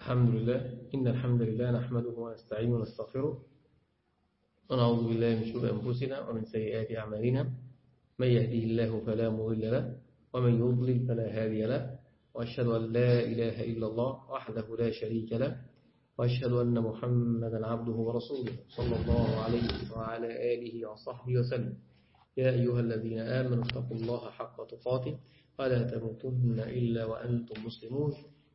الحمد لله. إن الحمد لله نحمده ونستعين ونستغفره. ونعوذ بالله من شرور أنفسنا ومن سيئات أعمالنا. من يهديه الله فلا مضل له ومن يضلل فلا هادي له. وأشهد أن لا إله إلا الله وحده لا شريك له. وأشهد أن محمدا عبده ورسوله صلى الله عليه وعلى آله وصحبه وسلم. يا أيها الذين آمنوا اتقوا الله حق تقاته ولا تموتن إلا وأنتم مسلمون.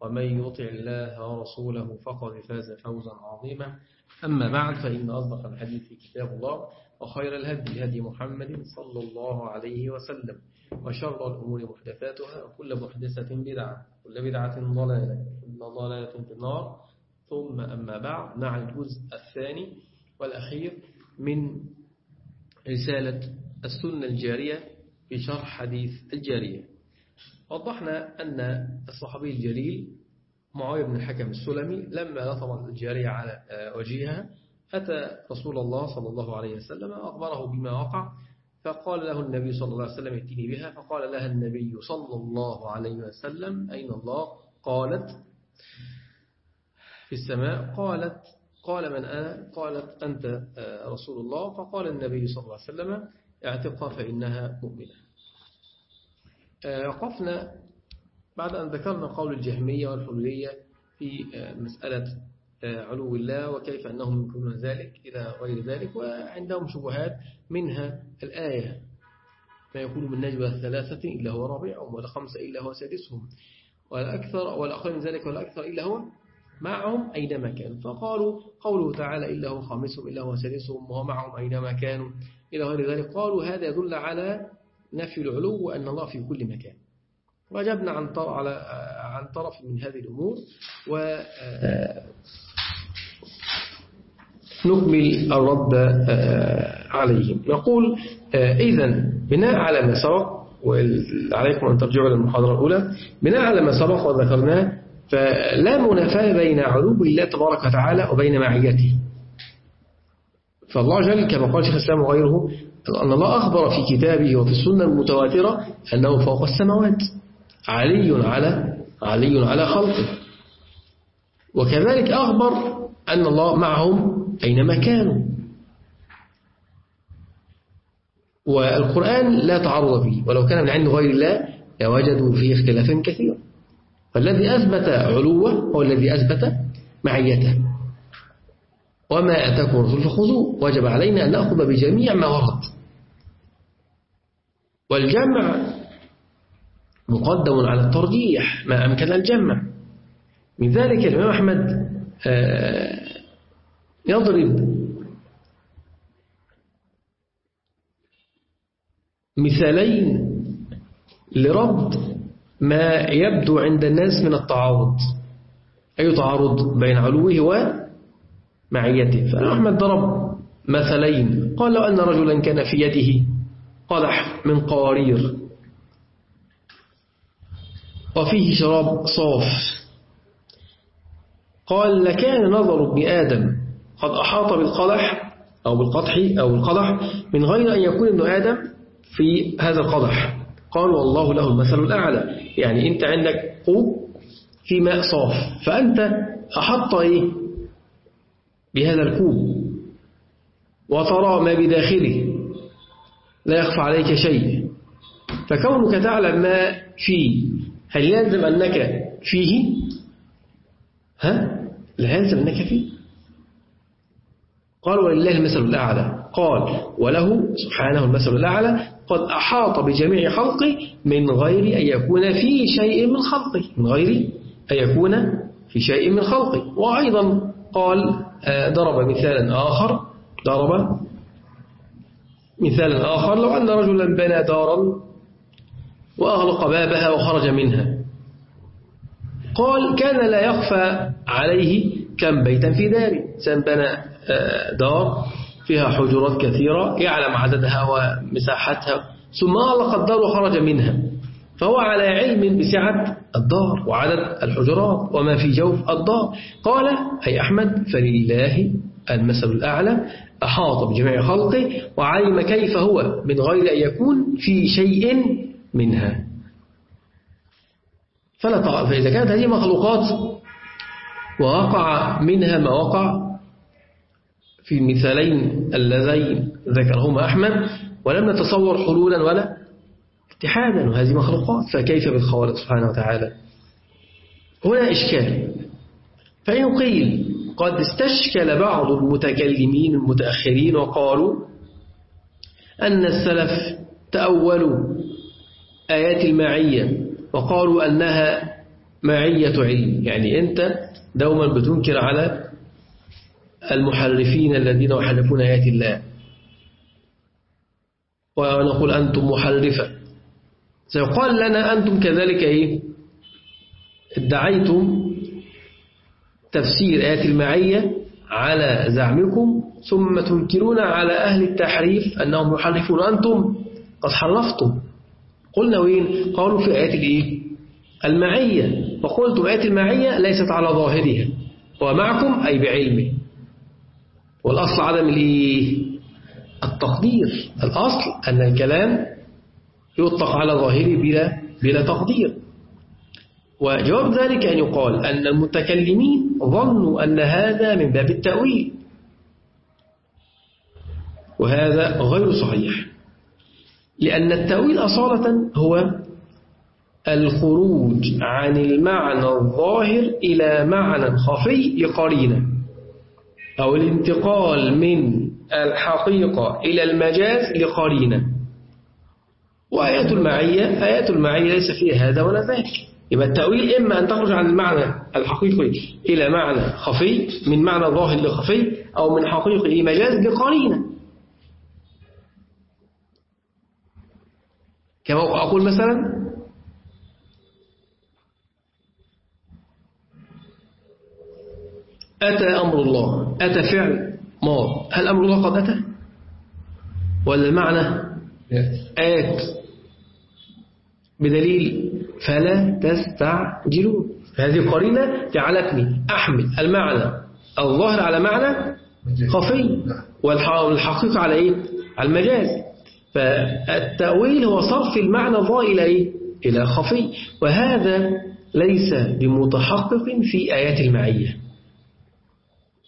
ومن يطع الله ورسوله فقد فاز فوزا عظيما. أما بعد فإن أصدق الحديث في كتاب الله وخير الهدي هدي محمد صلى الله عليه وسلم وشر الأمور محدثاتها وكل محدثة بدعة كل بدعة ضلالة كل ضلالة في النار. ثم أما بعد مع الجزء الثاني والأخير من رسالة السنة الجارية في شرح حديث الجارية. وضحنا أن الصحابي الجليل معاوية بن الحكم السلمي لما لطم الجارية على وجهها أتى رسول الله صلى الله عليه وسلم أخبره بما وقع فقال له النبي صلى الله عليه وسلم ائتني بها فقال لها النبي صلى الله عليه وسلم أين الله؟ قالت في السماء قالت قال من أنا؟ قالت أنت رسول الله. فقال النبي صلى الله عليه وسلم اعتقها فإنها مؤمنة. وقفنا بعد أن ذكرنا قول الجهمية والحلية في مسألة علو الله وكيف أنهم يمكنون ذلك إلى غير ذلك وعندهم شبهات منها الآية ما يكون من نجوى ثلاثة إلا هو رابعهم ولا خمسة إلا هو سادسهم ولا أكثر ولا أقل من ذلك ولا أكثر إلا هو معهم أينما كانوا. فقالوا قوله تعالى إلا هو خامسهم إلا هو سادسهم وهو معهم أينما كانوا. إلى غير ذلك قالوا هذا يدل على نفي العلو وأن الله في كل مكان. وجبنا عن طرف, على عن طرف من هذه الأمور و نكمل الرد عليهم. نقول إذا بناء على ما سبق وعليكم أن ترجعوا للمحاضرة الأولى. بناء على ما سبق وذكرناه فلا منافاة بين علو الله تبارك وتعالى وبين معيته. فالله جل كما قال شيخ الإسلام وغيره أن الله أخبر في كتابه وفي السنة المتواترة أنه فوق السماوات. علي على علي على خلقه. وكذلك أخبر أن الله معهم أينما كانوا. والقرآن لا تعرض فيه. ولو كان من عند غير الله لوجدوا فيه اختلافا كثيرا. فالذي أثبت علوه هو الذي أثبت معيته. وما أتاكم الرسول فخذوه. وجب علينا أن نأخذ بجميع ما ورد. والجمع مقدم على الترجيح ما أمكن الجمع. من ذلك الإمام أحمد يضرب مثالين لرد ما يبدو عند الناس من التعارض. أي تعارض بين علوه ومعيته فأحمد ضرب مثلين. قال لو أن رجلا كان في يده قدح من قوارير وفيه شراب صاف. قال لكان نظر ابن آدم قد أحاط بالقدح أو بالقطح أو القدح من غير أن يكون ابن آدم في هذا القدح قال والله له المثل الأعلى. يعني أنت عندك قوب في ماء صاف. فأنت أحط إيه؟ بهذا الكوب. وترى ما بداخله. لا يخفى عليك شيء. فكونك تعلم ما فيه هل يلزم أنك فيه؟ ها؟ لا يلزم أنك فيه. قال ولله المثل الأعلى. قال وله سبحانه المثل الأعلى. قد أحاط بجميع خلقه من غير أن يكون في شيء من خلقه. من غير أن يكون في شيء من خلقه. وأيضا قال ضرب مثالا آخر ضرب مثالا آخر. لو أن رجلا بنى دارا وأغلق بابها وخرج منها. قال كان لا يخفى عليه كم بيتا في داره إنسان بنى دار فيها حجرات كثيرة يعلم عددها ومساحتها ثم أغلق الدار وخرج منها. فهو على علم بسعة الدار وعدد الحجرات وما في جوف الدار. قال أي أحمد فلله المثل الأعلى أحاط بجميع خلقه وعلم كيف هو من غير أن يكون في شيء منها. فلا فإذا كانت هذه مخلوقات ووقع منها ما وقع في المثالين اللذين ذكرهما أحمد ولم نتصور حلولا ولا اتحادا وهذه مخلوقات. فكيف بالخالق سبحانه وتعالى؟ هنا إشكال. فإن قيل قد استشكل بعض المتكلمين المتأخرين وقالوا أن السلف تأولوا آيات المعية وقالوا أنها معية علم. يعني أنت دوما بتنكر على المحرفين الذين يحرفون آيات الله. ونقول أنتم محرفة. سيقال لنا أنتم كذلك إيه؟ ادعيتم تفسير آيات المعية على زعمكم ثم تنكرون على أهل التحريف أنهم يحرفون أنتم قد حرفتم. قلنا وين؟ قالوا في آيات الإيه؟ المعية. وقلتم آيات المعية ليست على ظاهرها. ومعكم أي بعلمه. والأصل عدم الإيه؟ التقدير. الأصل أن الكلام يطلق على ظاهره بلا, بلا تقدير. وجواب ذلك أن يقال أن المتكلمين ظنوا أن هذا من باب التأويل. وهذا غير صحيح. لأن التأويل أصالة هو الخروج عن المعنى الظاهر إلى معنى خفي لقرينة أو الانتقال من الحقيقة إلى المجاز لقرينة. وآيات المعية آيات المعية ليس فيها هذا ولا ذاك. يبقى التأويل إما أن تخرج عن المعنى الحقيقي إلى معنى خفي من معنى ظاهر لخفي أو من حقيقي إلى مجاز لقرينة. كما أقول مثلا أتى أمر الله أتى فعل ماض. هل أمر الله قد أتى؟ ولا المعنى؟ آت بدليل فلا تستعجلون هذه قرينة جعلتني أحمل المعنى الظاهر على معنى خفي والحقيقة على إيه؟ على المجاز فالتأويل هو صرف المعنى الظاهر إلى إيه؟ إلى خفي وهذا ليس بمتحقق في آيات المعية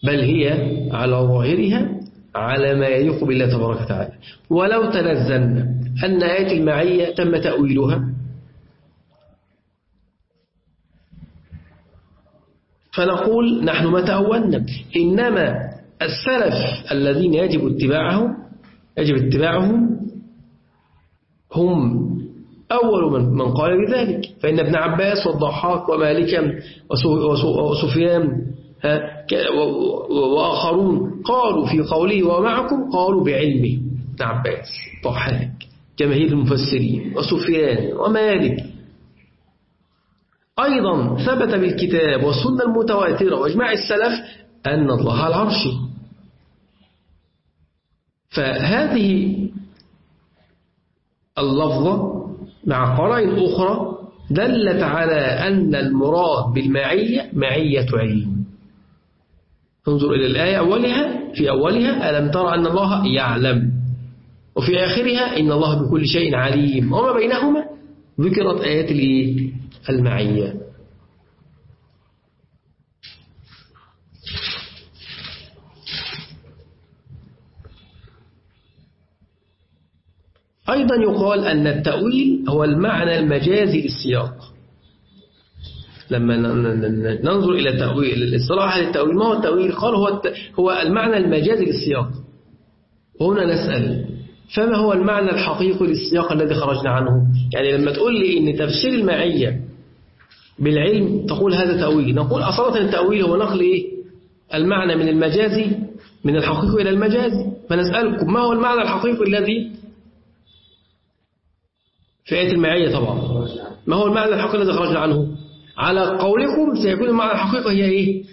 بل هي على ظاهرها على ما يليق بالله تبارك وتعالى ولو تنزلنا أن آيات المعية تم تأويلها فنقول نحن ما تأولنا إنما السلف الذين يجب اتباعهم يجب اتباعهم هم أول من, من قال بذلك. فإن ابن عباس والضحاك ومالكا وسفيان وآخرون قالوا في قوله ومعكم قالوا بعلمه. ابن عباس ضحاك جماهير المفسرين وسفيان ومالك. أيضا ثبت بالكتاب والسنة المتواترة وإجماع السلف أن الله على العرش. فهذه اللفظة مع قرائن أخرى دلت على أن المراد بالمعية معية علم انظر إلى الآية أولها. في أولها ألم ترى أن الله يعلم. وفي آخرها إن الله بكل شيء عليم. وما بينهما ذكرت آيات المعية. أيضا يقال أن التأويل هو المعنى المجازي للسياق. لما ننظر إلى التأويل الإصطلاح للتأويل ما هو التأويل؟ قال هو هو المعنى المجازي للسياق. وهنا نسأل فما هو المعنى الحقيقي للسياق الذي خرجنا عنه؟ يعني لما تقول لي إن تفسير المعية بالعلم تقول هذا تأويل. نقول أصالة التأويل هو نقل إيه؟ المعنى من المجازي من الحقيقي إلى المجازي فنسألكم ما هو المعنى الحقيقي الذي؟ في آية المعية طبعا. ما هو المعنى الحقيقي الذي خرجنا عنه؟ على قولكم سيكون المعنى الحقيقي هي إيه؟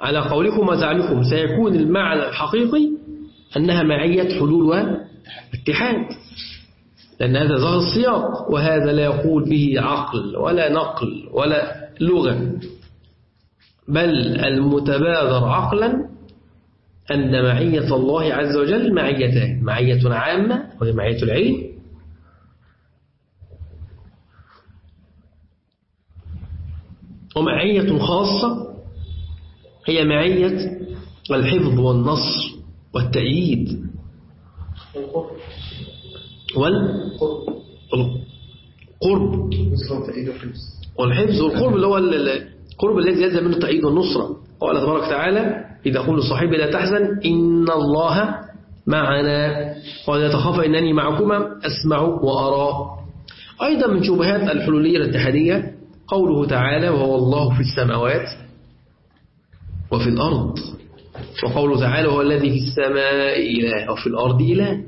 على قولكم وزعمكم. سيكون المعنى الحقيقي أنها معية حلول واتحاد. لأن هذا ظهر السياق وهذا لا يقول به عقل ولا نقل ولا لغة. بل المتبادر عقلا أن معية الله عز وجل معيتان معية عامة وهي معية العلم ومعية خاصة هي معية الحفظ والنصر والتأييد. والقرب والحفظ والقرب اللي هو القرب الذي يلزم منه التأييد والنصرة قال تبارك وتعالى إذا قل صاحبي لا تحزن إن الله معنا. قال لا تخاف إنني معكما أسمع وأرى. أيضا من شبهات الحلولية الاتحادية قوله تعالى وهو الله في السماوات وفي الأرض. وقوله تعالى هو الذي في السماء إله وفي الأرض إله.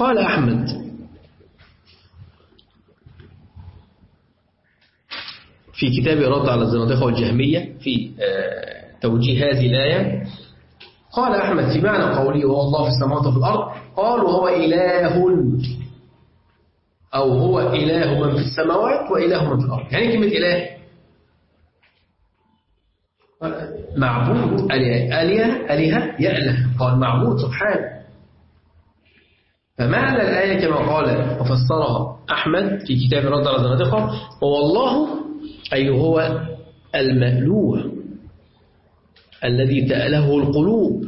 قال أحمد. في كتاب رد على الزنادقة والجهمية في آه، توجيه هذه الآية قال أحمد في معنى قوله وهو الله في السماوات وفي الأرض قال وهو إله أو هو إله من في السماوات وإله من في الأرض يعني كلمة إله. معبود أليه أليه يأله قال معبود سبحانه فمعنى الآية كما قال وفسرها أحمد في كتاب رد على الزنادقة هو الله أي هو المألوه الذي تأله القلوب.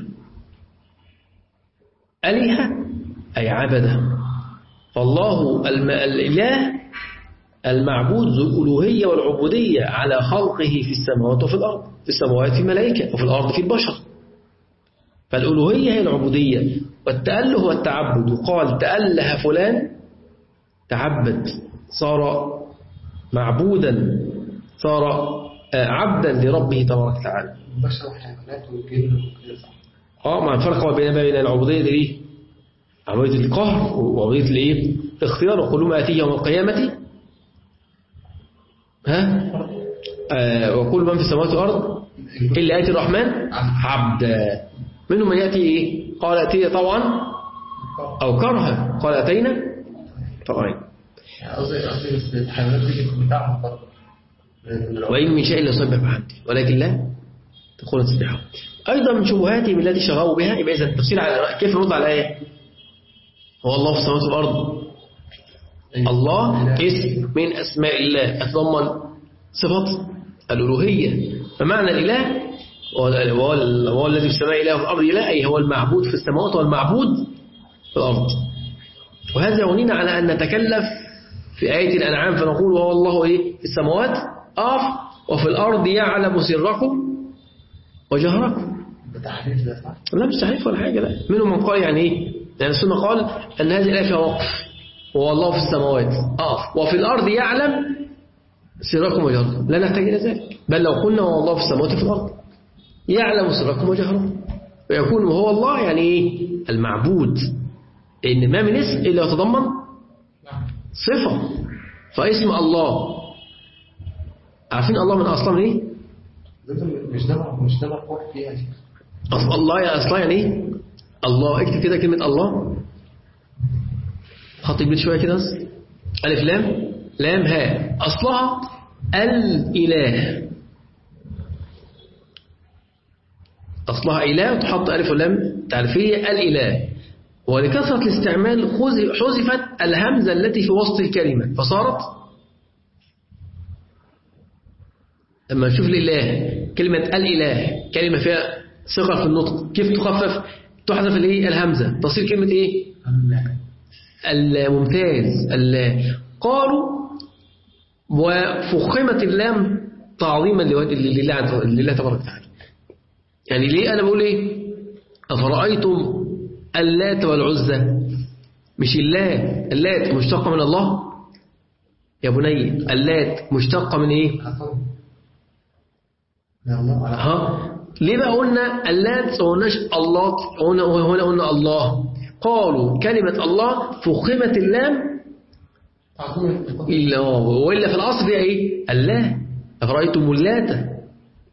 أليه أي عبده فالله الإله المعبود ذو الألوهية والعبودية على خلقه في السماوات وفي الأرض في السماوات في ملائكة وفي الأرض في البشر. فالألوهية هي العبودية والتأله والتعبد. وقال تأله فلان تعبد. صار معبودا صار آه، عبدا لربه تبارك وتعالى. البشر والحيوانات والجن آه ما الفرق بين بين العبودية دي؟ عبودية القهر وعبودية الإيه؟ الاختيار. وكل ما يأتيه يوم القيامة. ها؟ آه وكل من في السماوات والأرض. إلا يأتي الرحمن عبدا. منهم من يأتي إيه؟ قال أتي طوعا أو كرها. قال أتينا طوعين وإن من شيء إلا يصبح بحمده. ولكن لا تقول تسبحه أيضا من شبهاتهم التي شغوا بها يبقى إذا التفسير على كيف نرد على الآية هو الله في السماوات والأرض. الله اسم من أسماء الله. يتضمن صفة الألوهية. فمعنى الإله وهو الذي في السماء إله وفي الأرض. إله أي هو المعبود في السماوات والمعبود في الأرض. وهذا يغنينا على أن نتكلف في آية الأنعام فنقول وهو الله إيه؟ في السماوات أف وفي الأرض يعلم سركم وجهركم؟ لا مش تحريف ولا حاجة لا. منهم من قال يعني إيه؟ يعني السنة قال أن هذه الآية فيها وقف. وهو الله في السماوات أف وفي الأرض يعلم سركم وجهركم. لا نحتاج إلى ذلك. بل لو قلنا وهو الله في السماوات في الأرض. يعلم سركم وجهركم ويكون وهو الله يعني إيه؟ المعبود. إن ما من اسم إلا يتضمن صفة. فاسم الله. عارفين الله من أصلا من إيه؟ مش ده مش ده أصل الله يا أصلا يعني إيه؟ الله. اكتب كده كلمة الله. خط كبير شوية كده بس. ألف لام. لام هاء أصلها الإله. أصلها إله تحط ألف ولام تعرفية الإله. ولكثرة الاستعمال حذفت الهمزة التي في وسط الكلمة. فصارت لما نشوف الإله كلمة الإله كلمة فيها ثقة في النطق. كيف تخفف؟ تحذف الايه الهمزة. تصير كلمة إيه؟ الممتاز. قالوا وفخمت اللام تعظيما لله تبارك وتعالى. يعني ليه أنا بقول إيه؟ أفرأيتم اللات والعزة مش اللات اللات مشتقة من الله؟ يا بني اللات مشتقة من إيه؟ ها؟ ليه بقى قلنا اللات؟ قلناش الله قلنا هنا قلنا الله. قالوا كلمة الله فخمت اللام إلا وإلا في الأصل إيه؟ الله أفرأيتم اللات؟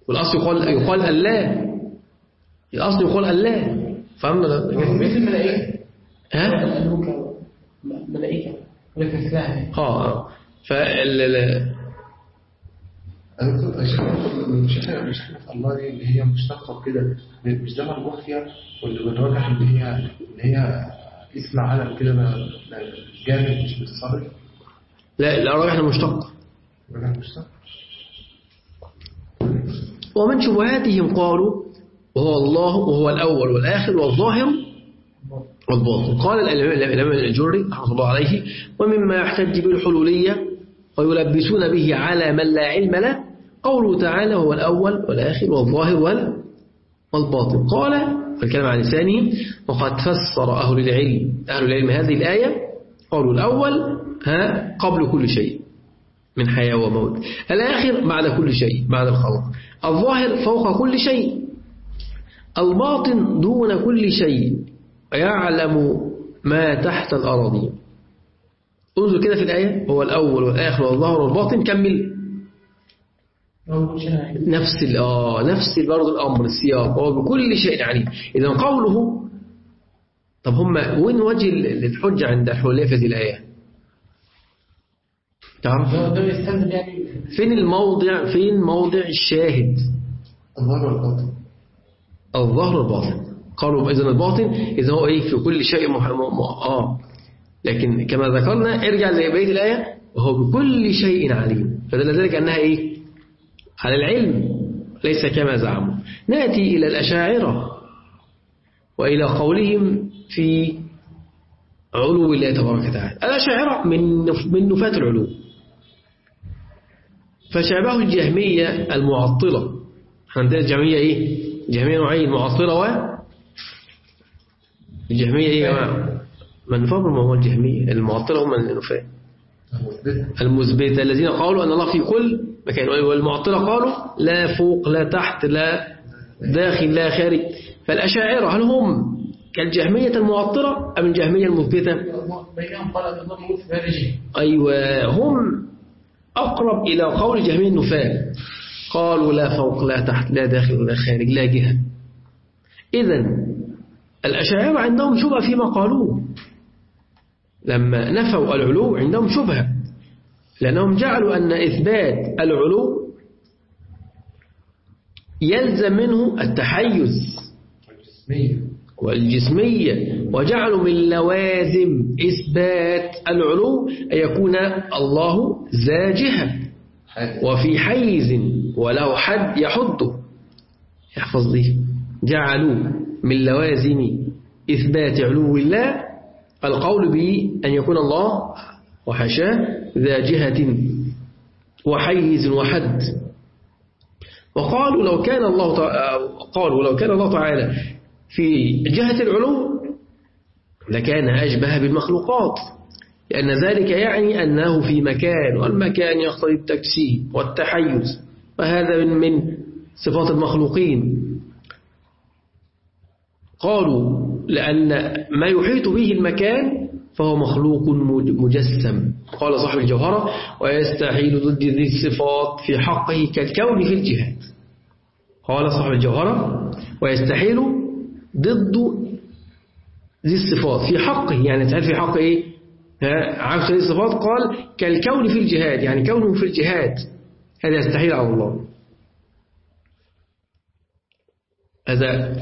والأصل يقال يقال الله الأصل يقال الله. فهمنا مثل الملائكة. ها؟ ملائكة. آه آه. فال ال- أنا كنت أشوف مش إحنا مش إحنا في الله دي اللي هي مشتقة كده مش ده مربوط فيها؟ واللي بنراجع اللي هي اللي هي اسم علم كده جامد مش متصرف لا لا راجح المشتق ولا مشتق ومن شبهاتهم قالوا وهو الله وهو الأول والآخر والظاهر والباطن. قال الإمام الجري رحمة الله عليه ومما يحتج بالحلولية ويلبسون به على من لا علم له قوله تعالى هو الأول والآخر والظاهر وال- والباطن. قال فالكلام عن لسانه وقد فسر أهل العلم أهل العلم هذه الآية قالوا الأول ها قبل كل شيء من حياة وموت. الآخر بعد كل شيء بعد الخلق. الظاهر فوق كل شيء الباطن دون كل شيء يعلم ما تحت الأراضي. انظر كده في الآية هو الأول والآخر والظاهر والباطن كمل. نفس آه نفس برضه الأمر السياق هو بكل شيء عليم. إذا قوله طب هم وين وجه ال- الحجة عند الحلولية في هذه الآية؟ تعرف؟ فين الموضع فين موضع الشاهد؟ الظاهر والباطن. الظهر والباطن. قالوا إذا الباطن إذا هو إيه؟ في كل شيء مح... م... م... آه. لكن كما ذكرنا ارجع لبقية الآية وهو بكل شيء عليم. فدل ذلك أنها إيه؟ على العلم ليس كما زعموا. نأتي إلى الأشاعرة وإلى قولهم في علو الله تبارك وتعالى. الأشاعرة من. من نفاة العلو. فشابه الجهمية المعطلة. عندنا الجهمية إيه؟ جهمية نوعين معطلة و الجهمية إيه يا جماعة؟ من فضل ما هو الجهمية المعطلة هم النفاة المثبتة. المثبتة الذين قالوا أن الله في كل مكان والمعطلة قالوا لا فوق لا تحت لا داخل لا خارج. فالأشاعرة هل هم كالجهمية المعطلة أم الجهمية المثبتة؟ أيوة هم أقرب إلى قول جهمية النفاة قالوا لا فوق لا تحت لا داخل ولا خارج لا جهة. إذا الأشاعرة عندهم شبهة فيما قالوه. لما نفوا العلو عندهم شبهة لأنهم جعلوا أن إثبات العلو يلزم منه التحيز الجسمية والجسمية وجعلوا من لوازم إثبات العلو أن يكون الله ذا جهة وفي حيز وله حد يحده يحفظ دي جعلوا من لوازم إثبات علو الله القول بأن يكون الله وحشاه ذا جهة وحيز وحد. وقالوا لو كان الله. قالوا لو كان الله تعالى في جهة العلو لكان أشبه بالمخلوقات. لأن ذلك يعني أنه في مكان والمكان يقتضي التجسيم والتحيز. وهذا من من صفات المخلوقين. قالوا لأن ما يحيط به المكان فهو مخلوق مجسم. قال صاحب الجوهرة ويستحيل ضد ذي الصفات في حقه كالكون في الجهات قال صاحب الجوهرة ويستحيل ضد ذي الصفات في حقه. يعني تعرف في حق إيه؟ عكس ذي الصفات؟ قال كالكون في الجهاد. يعني كونه في الجهاد. هذا يستحيل على الله. هذا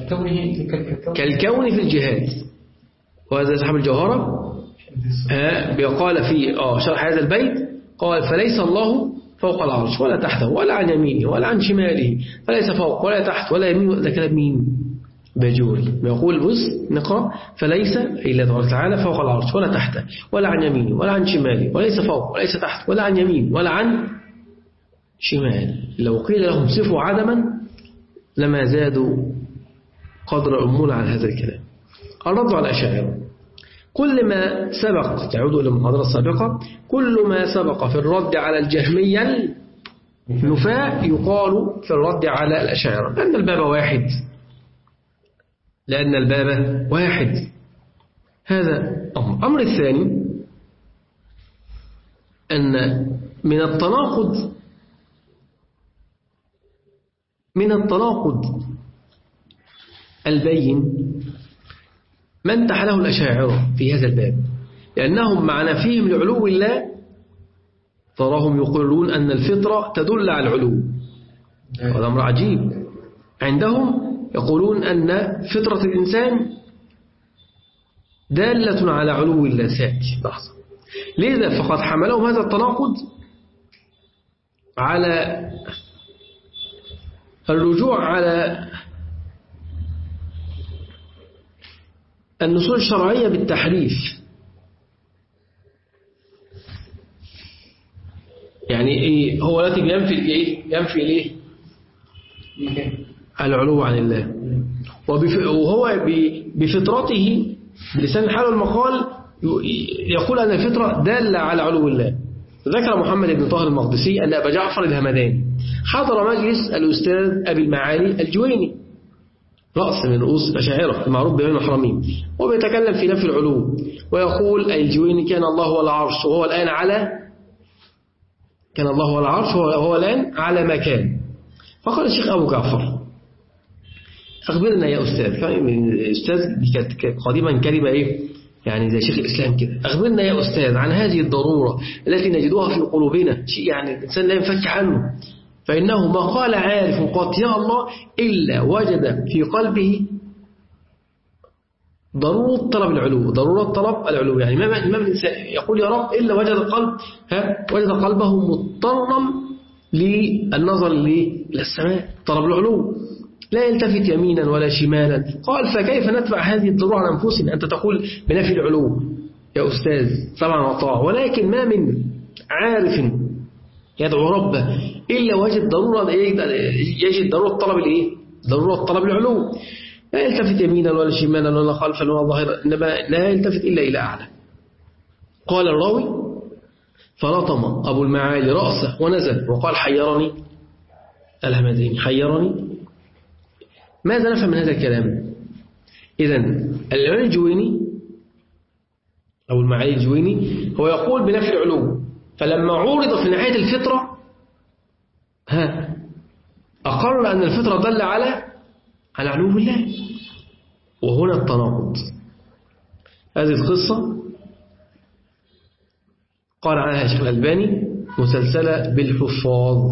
كالكون في الجهاد. وهذا صاحب الجوهرة. قال في آه شرح هذا البيت قال فليس الله فوق العرش ولا تحته ولا عن يمينه ولا عن شماله فليس فوق ولا تحت ولا يمين ده كلام مين باجوري يقول بص نقرأ فليس الله تبارك وتعالى فوق العرش ولا تحته ولا عن يمينه ولا عن شماله وليس فوق وليس تحت ولا عن يمين ولا عن شمال. لو قيل لهم صفوا عدما لما زادوا قدر أمول على هذا الكلام. الرد على الأشاعرة. كل ما سبق تعود إلى المحاضرة السابقة كل ما سبق في الرد على الجهمية النفاء يقال في الرد على الأشاعرة. لأن الباب واحد. لأن الباب واحد. هذا أمر. أمر الثاني أن من التناقض من التناقض البين ما انتح له الأشاعرة في هذا الباب لأنهم مع نفيهم لعلو الله تراهم يقرون أن الفطرة تدل على العلو. هذا أمر عجيب. عندهم يقولون أن فطرة الإنسان دالة على علو الله. ساتي لحظة. لذا فقد حملهم هذا التناقض على الرجوع على النصوص الشرعية بالتحريف. يعني إيه هو التي ينفي إيه؟ ينفي إيه؟ العلو عن الله. وهو بفطرته بلسان الحال والمقال يقول أن الفطرة دالة على علو الله. ذكر محمد بن طاهر المقدسي أن أبا جعفر الهمداني حضر مجلس الأستاذ أبي المعالي الجويني رأس من رؤوس الأشاعرة المعروف بين المحرمين وبيتكلم في نفي العلو ويقول الجويني كان الله هو العرش وهو الآن على كان الله هو العرش وهو الآن على مكان. فقال الشيخ أبو جعفر أخبرنا يا أستاذ أستاذ دي كانت قديما كلمة إيه؟ يعني زي شيخ الإسلام كده. أخبرنا يا أستاذ عن هذه الضرورة التي نجدها في قلوبنا شيء يعني الإنسان لا ينفك عنه. فإنه ما قال عارف قط يا الله إلا وجد في قلبه ضرورة طلب العلو ضرورة طلب العلو. يعني ما ما يقول يا رب إلا وجد القلب ها وجد قلبه مضطرا للنظر إلى السماء طلب العلو. لا يلتفت يمينا ولا شمالا. قال فكيف ندفع هذه الضرورة عن أنفسنا؟ أنت تقول بنفي العلو يا أستاذ طبعا وطاع ولكن ما من عارف يدعو ربه إلا وجد ضرورة يجد ضرورة طلب الإيه؟ ضرورة طلب العلو. لا يلتفت يمينا ولا شمالا ولا خلفا ولا ظاهرا إنما لا يلتفت إلا إلى أعلى. قال الراوي فلطم أبو المعالي رأسه ونزل. وقال حيرني الهمدين حيرني. ماذا نفهم من هذا الكلام؟ إذا الإمام الجويني أو المعالي الجويني هو يقول بنفي العلو فلما عورض في ناحية الفطرة ها أقر أن الفطرة دل على على علو الله. وهنا التناقض. هذه القصة قال عنها الشيخ الألباني مسلسلة بالحفاظ.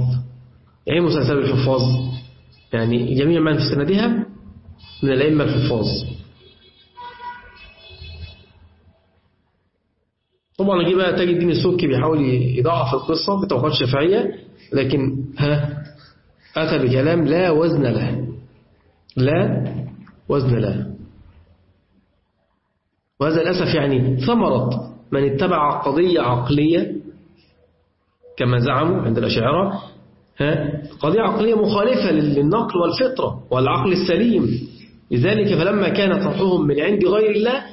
يعني مسلسلة بالحفاظ؟ يعني جميع من في سندها من الأئمة الحفاظ. طبعا نجي بقى تاج الدين السبكي بيحاول يضعف القصة بتوقعات شفعية لكن ها أتى بكلام لا وزن له. لا وزن له. وهذا للأسف يعني ثمرة من اتبع قضية عقلية كما زعموا عند الأشاعرة ها قضية عقلية مخالفة للنقل والفطرة والعقل السليم. لذلك فلما كان طرحهم من عند غير الله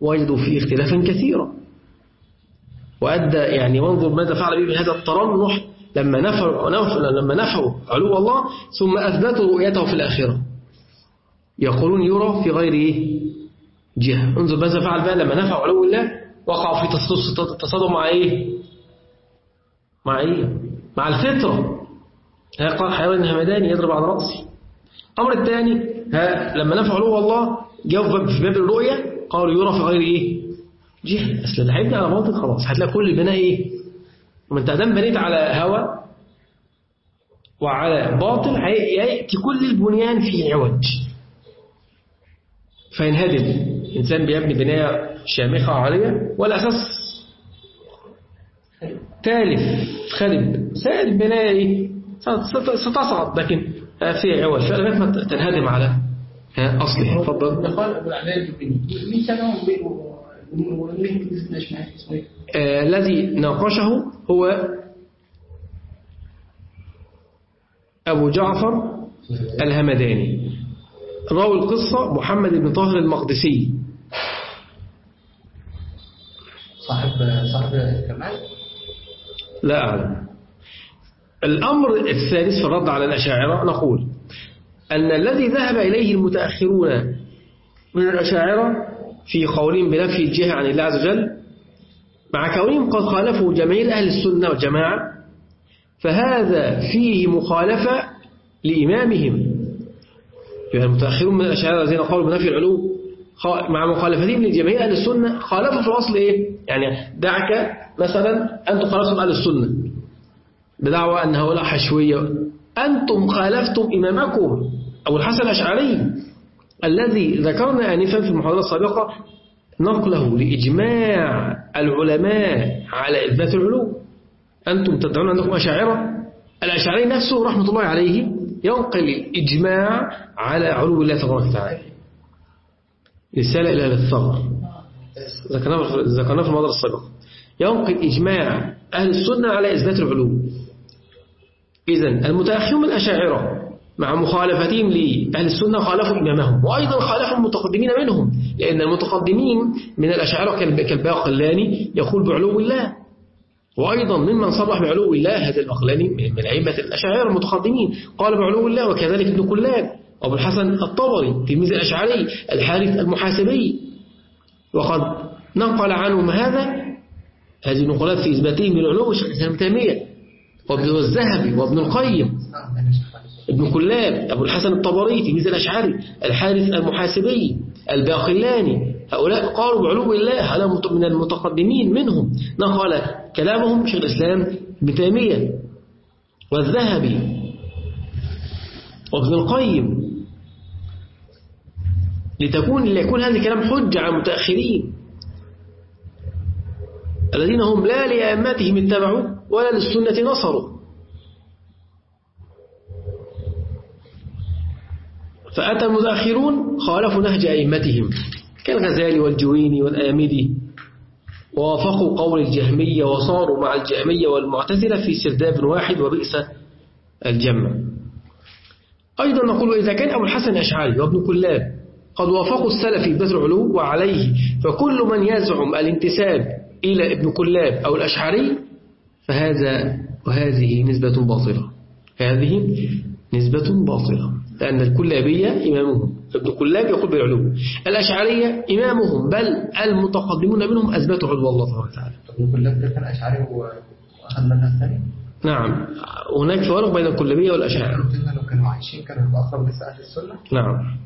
وجدوا فيه اختلافا كثيرا. وأدى يعني وانظر ماذا فعل به هذا الترنح لما نفوا لما نفوا علو الله ثم أثبتوا رؤيته في الآخرة. يقولون يرى في غير إيه؟ جهة. انظر ماذا فعل بقى لما نفوا علو الله وقعوا في تصادم مع إيه؟ مع إيه؟ مع الفطرة. قال حيوان همداني يضرب على رأسي. الأمر الثاني ها لما نفع علو الله جاءوا في باب الرؤية قالوا يرى في غير إيه؟ جهة. أصل هيبني على باطل خلاص. هتلاقي كل البناء إيه؟ وما أنت أدام بنيت على هوى وعلى باطل هيأتي كل البنيان فيه عوج. فينهدم إنسان بيبني بناية شامخة عالية والأساس تالف خرب سائل البناية إيه؟ ستصعد لكن في عوج. فلغاية ما تنهدم على أصلها تفضل. الذي ناقشه هو أبو جعفر الهمداني. راوي القصة محمد بن طاهر المقدسي. صاحب صاحب كمال لا أعلم. الأمر الثالث في الرد على الأشاعرة نقول أن الذي ذهب إليه المتأخرون من الأشاعرة في قولهم بنفي الجهة عن الله عز وجل. مع كونهم قد خالفوا جماهير أهل السنة والجماعة. فهذا فيه مخالفة لإمامهم. يعني المتأخرون من الأشاعرة الذين قالوا بنفي العلو. مع مخالفتهم لجميع أهل السنة. خالفوا في الأصل إيه؟ يعني دعك مثلا أنتم خالفتم أهل السنة. بدعوى أن هؤلاء حشوية. أنتم خالفتم إمامكم. أبو الحسن الأشعري. الذي ذكرنا آنفا في المحاضرة السابقة نقله لإجماع العلماء على إثبات العلو أنتم تدعون أنكم أشاعرة. الأشعري نفسه رحمة الله عليه ينقل الإجماع على علو الله تبارك وتعالى. رسالة إلى الثغر. ذكرناه في المحاضرة السابقة. ينقل إجماع أهل السنة على إثبات العلو إذا المتأخرون من الأشاعرة. مع مخالفتهم لأهل السنة خالفوا إمامهم وأيضا خالفوا المتقدمين منهم لأن المتقدمين من الأشاعرة كالباقلاني يقول بعلو الله وأيضا ممن صرح بعلو الله هذا الباقلاني من أئمة الأشاعرة المتقدمين قال بعلو الله وكذلك ابن كلاب أبو الحسن الطبري تلميذ الأشعري الحارث المحاسبي. وقد نقل عنهم هذا هذه النقلات في إثباتهم للعلو الشيخ الإسلام تيمية وابن الذهبي وابن القيم. ابن كلاب أبو الحسن الطبري تلميذ الأشعري الحارث المحاسبي الباقلاني. هؤلاء قالوا بعلو الله هذا من المتقدمين منهم. نقل كلامهم شيخ الإسلام ابن تيمية. والذهبي وابن القيم. لتكون ليكون هذا الكلام حجة على المتأخرين. الذين هم لا لأئمتهم اتبعوا ولا للسنة نصروا. فأتى المتأخرون خالفوا نهج أئمتهم كالغزالي والجويني والآمدي ووافقوا قول الجهمية وصاروا مع الجهمية والمعتزلة في سرداب واحد وبئس الجمع. أيضا نقول إذا كان أبو الحسن الأشعري وابن كلاب قد وافقوا السلف في بذر العلو وعليه فكل من يزعم الانتساب إلى ابن كلاب أو الأشعري فهذا وهذه نسبة باطلة. هذه نسبة باطلة. لأن الكلابية إمامهم. ابن كلاب يقول بالعلو الأشعرية إمامهم. بل المتقدمون منهم أثبتوا علو الله تبارك وتعالى. ابن كلاب ده كان أشعري وأخذ منها الثاني؟ نعم. هناك فرق بين الكلابية والأشاعرة لو كانوا عايشين كانوا يبقى أقرب السنة؟ نعم.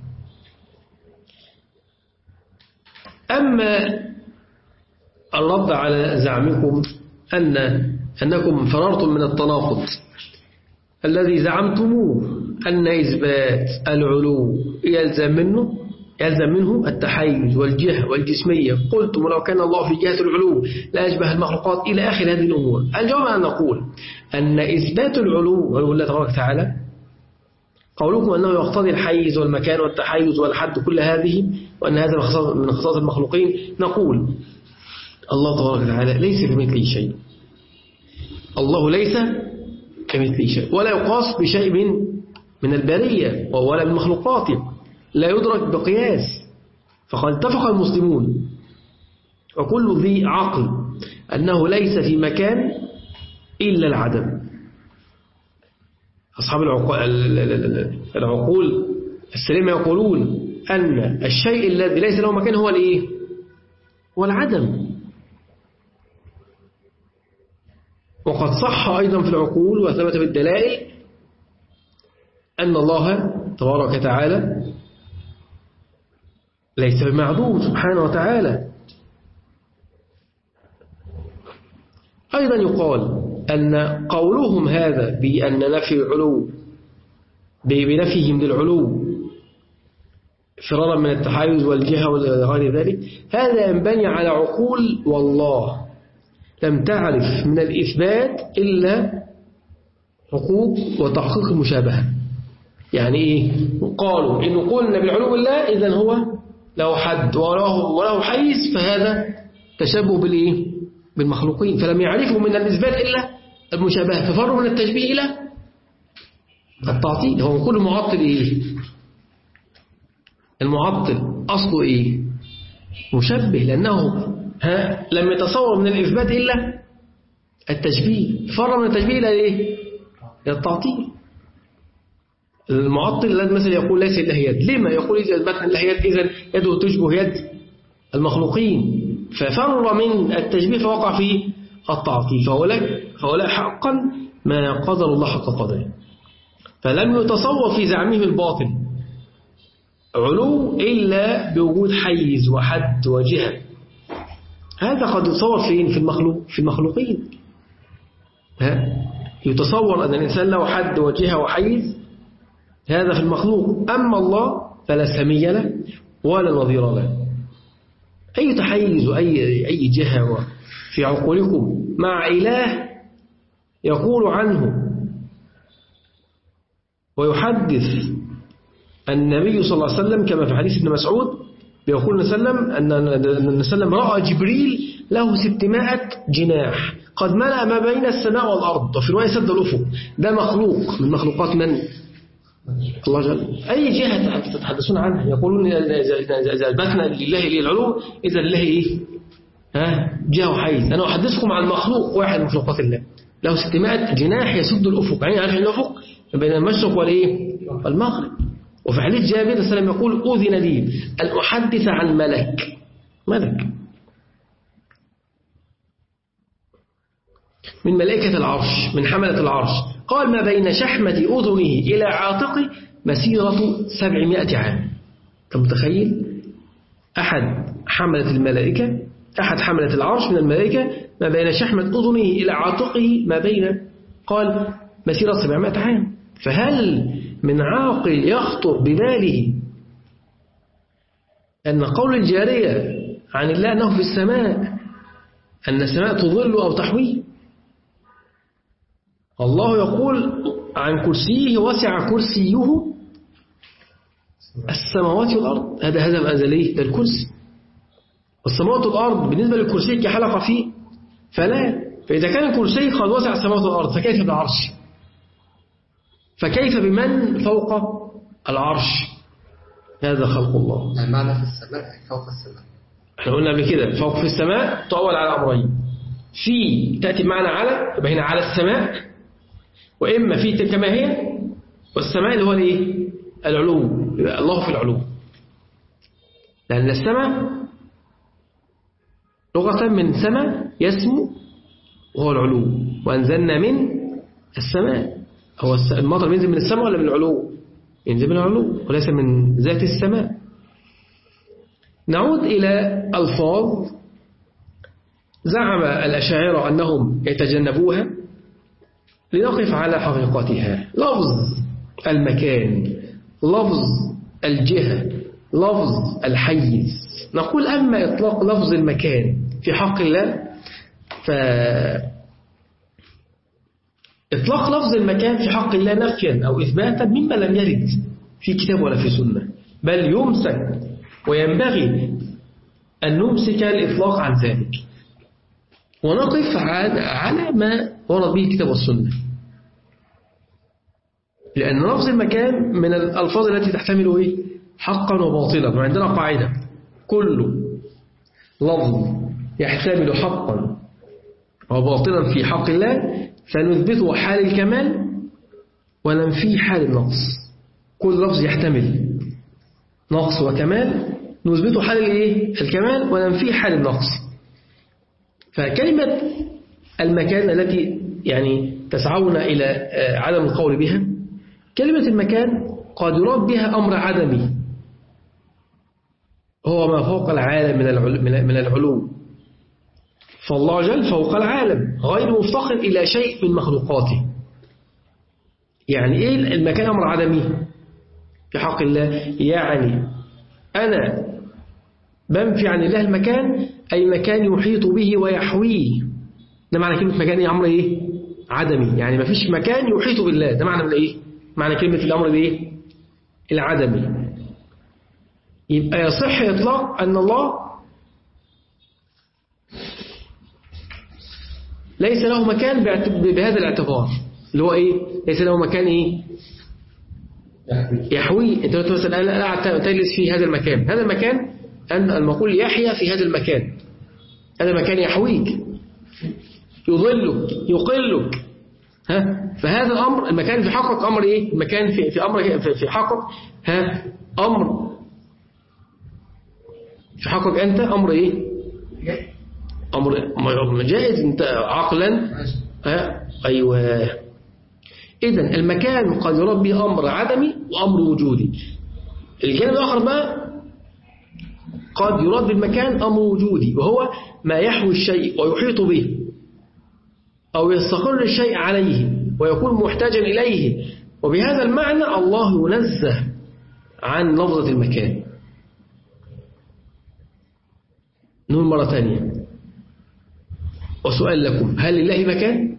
أما الرد على زعمكم أن أنكم فررتم من التناقض الذي زعمتموه أن إثبات العلو يلزم منه يلزم منه التحيز والجهة والجسمية. قلتم ولو كان الله في جهة العلو لا يشبه المخلوقات إلى آخر هذه الأمور. الجواب أن نقول أن إثبات العلو علو الله تبارك وتعالى قولكم أنه يقتضي الحيز والمكان والتحيز والحد كل هذه وأن هذا من خصائص المخلوقين. نقول الله تبارك وتعالى ليس كمثله شيء. الله ليس كمثله شيء. ولا يقاس بشيء من من البرية ولا من مخلوقاته لا يدرك بقياس. فقد اتفق المسلمون. وكل ذي عقل أنه ليس في مكان إلا العدم. أصحاب العقول السليمة يقولون أن الشيء الذي ليس له مكان هو الإيه؟ هو العدم. وقد صح أيضا في العقول وثبت في الدلائل أن الله تبارك وتعالى ليس بمعدوم سبحانه وتعالى. أيضا يقال أن قولهم هذا بأن نفي العلو بنفيهم للعلو فرارا من التحيز والجهة وغير ذلك هذا ينبني على عقول والله. لم تعرف من الإثبات إلا حقوق وتحقيق المشابهة. يعني إيه؟ قالوا إن قلنا بالعلو الله إذن هو له حد وله, وله حيز فهذا تشبه بالإيه؟ بالمخلوقين فلم يعرفوا من الإثبات إلا المشابهة ففروا من التشبيه إلى التعطيل. هو كل معطل إيه؟ المعطل أصله إيه؟ مشبه لأنه ها لم يتصور من الإثبات إلا التشبيه فر من التشبيه إلى إيه؟ التعطيل. المعطل الذي مثلا يقول ليس إلا يد. لما يقول إذا أثبتنا إلا يد؟ إذا يده تشبه يد المخلوقين. ففر من التشبيه فوقع في التعطيل. فهؤلاء فهؤلاء حقا ما قدر الله حق قدره. فلم يتصور في زعمهم الباطل علو إلا بوجود حيز وحد وجهة. هذا قد يتصور فين في المخلوق في المخلوقين. ها؟ يتصور أن الإنسان له حد وجهة وحيز هذا في المخلوق. أما الله فلا سمي له ولا نظير له. أي تحيز وأي أي جهة في عقولكم مع إله يقول عنه ويحدث النبي صلى الله عليه وسلم كما في حديث ابن مسعود بيقول وسلم أن وسلم رأى جبريل له ستمائة جناح. قد ملأ ما بين السماء والأرض. وفي رواية سد الأفق. ده مخلوق. من مخلوقات من؟ الله جل أي جهة تتحدثون عنها؟ يقولون إذا أثبتنا لله لي العلو إذا لله إيه؟ ها؟ جهة وحيز. أنا أحدثكم عن مخلوق واحد من مخلوقات الله. له 600 جناح يسد الأفق. يعني عارف الأفق؟ بين المشرق والإيه؟ والمغرب. وفي حديث جابر السلام يقول أذن لي أن أحدث عن ملك. ملك. من ملائكة العرش من حملة العرش. قال ما بين شحمة أذنه إلى عاتقه مسيرة سبعمائة عام. أنت متخيل؟ أحد حملة الملائكة أحد حملة العرش من الملائكة ما بين شحمة أذنه إلى عاتقه ما بين قال مسيرة سبعمائة عام. فهل من عاقل يخطر بباله أن قول الجارية عن الله أنه في السماء أن السماء تظل أو تحويه الله يقول عن كرسيه وسع كرسيه السماوات والأرض. هذا هذا الأزلي ده الكرسي. والسماوات والأرض بالنسبة للكرسي كحلقة فيه فلا. فإذا كان الكرسي قد وسع السماوات والأرض فكيف بالعرش؟ فكيف بمن فوق العرش؟ هذا خلق الله. المعنى في السماء؟ فوق السماء. إحنا قلنا قبل كده فوق في السماء تؤول على أمرين في تأتي معنا على يبقى هنا على السماء وإما في كما هي؟ والسماء اللي هو الإيه؟ العلو يبقى الله في العلو لأن السماء لغة من سماء يسمو وهو العلو وأنزلنا من السماء. هو المطر بينزل من السماء ولا من العلو ينزل من العلو وليس من ذات السماء. نعود إلى ألفاظ زعم الأشاعرة أنهم يتجنبوها. لنقف على حقيقتها. لفظ المكان لفظ الجهة لفظ الحيز. نقول أما إطلاق لفظ المكان في حق الله ف إطلاق لفظ المكان في حق الله نفيا أو إثباتا مما لم يرد في كتاب ولا في سنة. بل يمسك وينبغي أن نمسك الإطلاق عن ذلك. ونقف على ما ورد به الكتاب والسنة. لأن لفظ المكان من الألفاظ التي تحتمل إيه؟ حقا وباطلا. وعندنا قاعدة. كل لفظ يحتمل حقا وباطلا في حق الله فنثبته حال الكمال وننفيه حال النقص. كل لفظ يحتمل نقص وكمال. نثبته حال الإيه؟ الكمال وننفيه حال النقص. فكلمة المكان التي يعني تسعون إلى عدم القول بها كلمة المكان قد يراد بها أمر عدمي. هو ما فوق العالم من العلوم. فالله جل فوق العالم غير مفتقر إلى شيء من مخلوقاته. يعني إيه المكان أمر عدمي؟ في حق الله. يعني أنا بنفي عن الله المكان أي مكان يحيط به ويحويه. ده معنى كلمة مكان إيه؟ أمر إيه؟ عدمي. يعني ما فيش مكان يحيط بالله. ده معنى من إيه؟ معنى كلمة الأمر الإيه العدمي يبقى يصح إطلاق أن الله ليس له مكان بهذا الاعتبار اللي هو إيه؟ ليس له مكان إيه؟ يحوي. أنت مثلا أنا تجلس في هذا المكان. هذا المكان أن المقول يحيا في هذا المكان. هذا المكان يحويك. يضلك يقلك. ها؟ فهذا الأمر المكان في حقك أمر إيه؟ المكان في في أمر في حقك. ها أمر في حقك أنت أمر إيه؟ أمر جائز. أنت عقلا. ها أيوة. إذا المكان قد يراد به أمر عدمي وأمر وجودي. الجانب الآخر بقى قد يراد بالمكان أمر وجودي وهو ما يحوي الشيء ويحيط به أو يستقر الشيء عليه. ويكون محتاجا إليه. وبهذا المعنى الله ينزه عن لفظة المكان. نقول مرة ثانية. وسؤال لكم هل لله مكان؟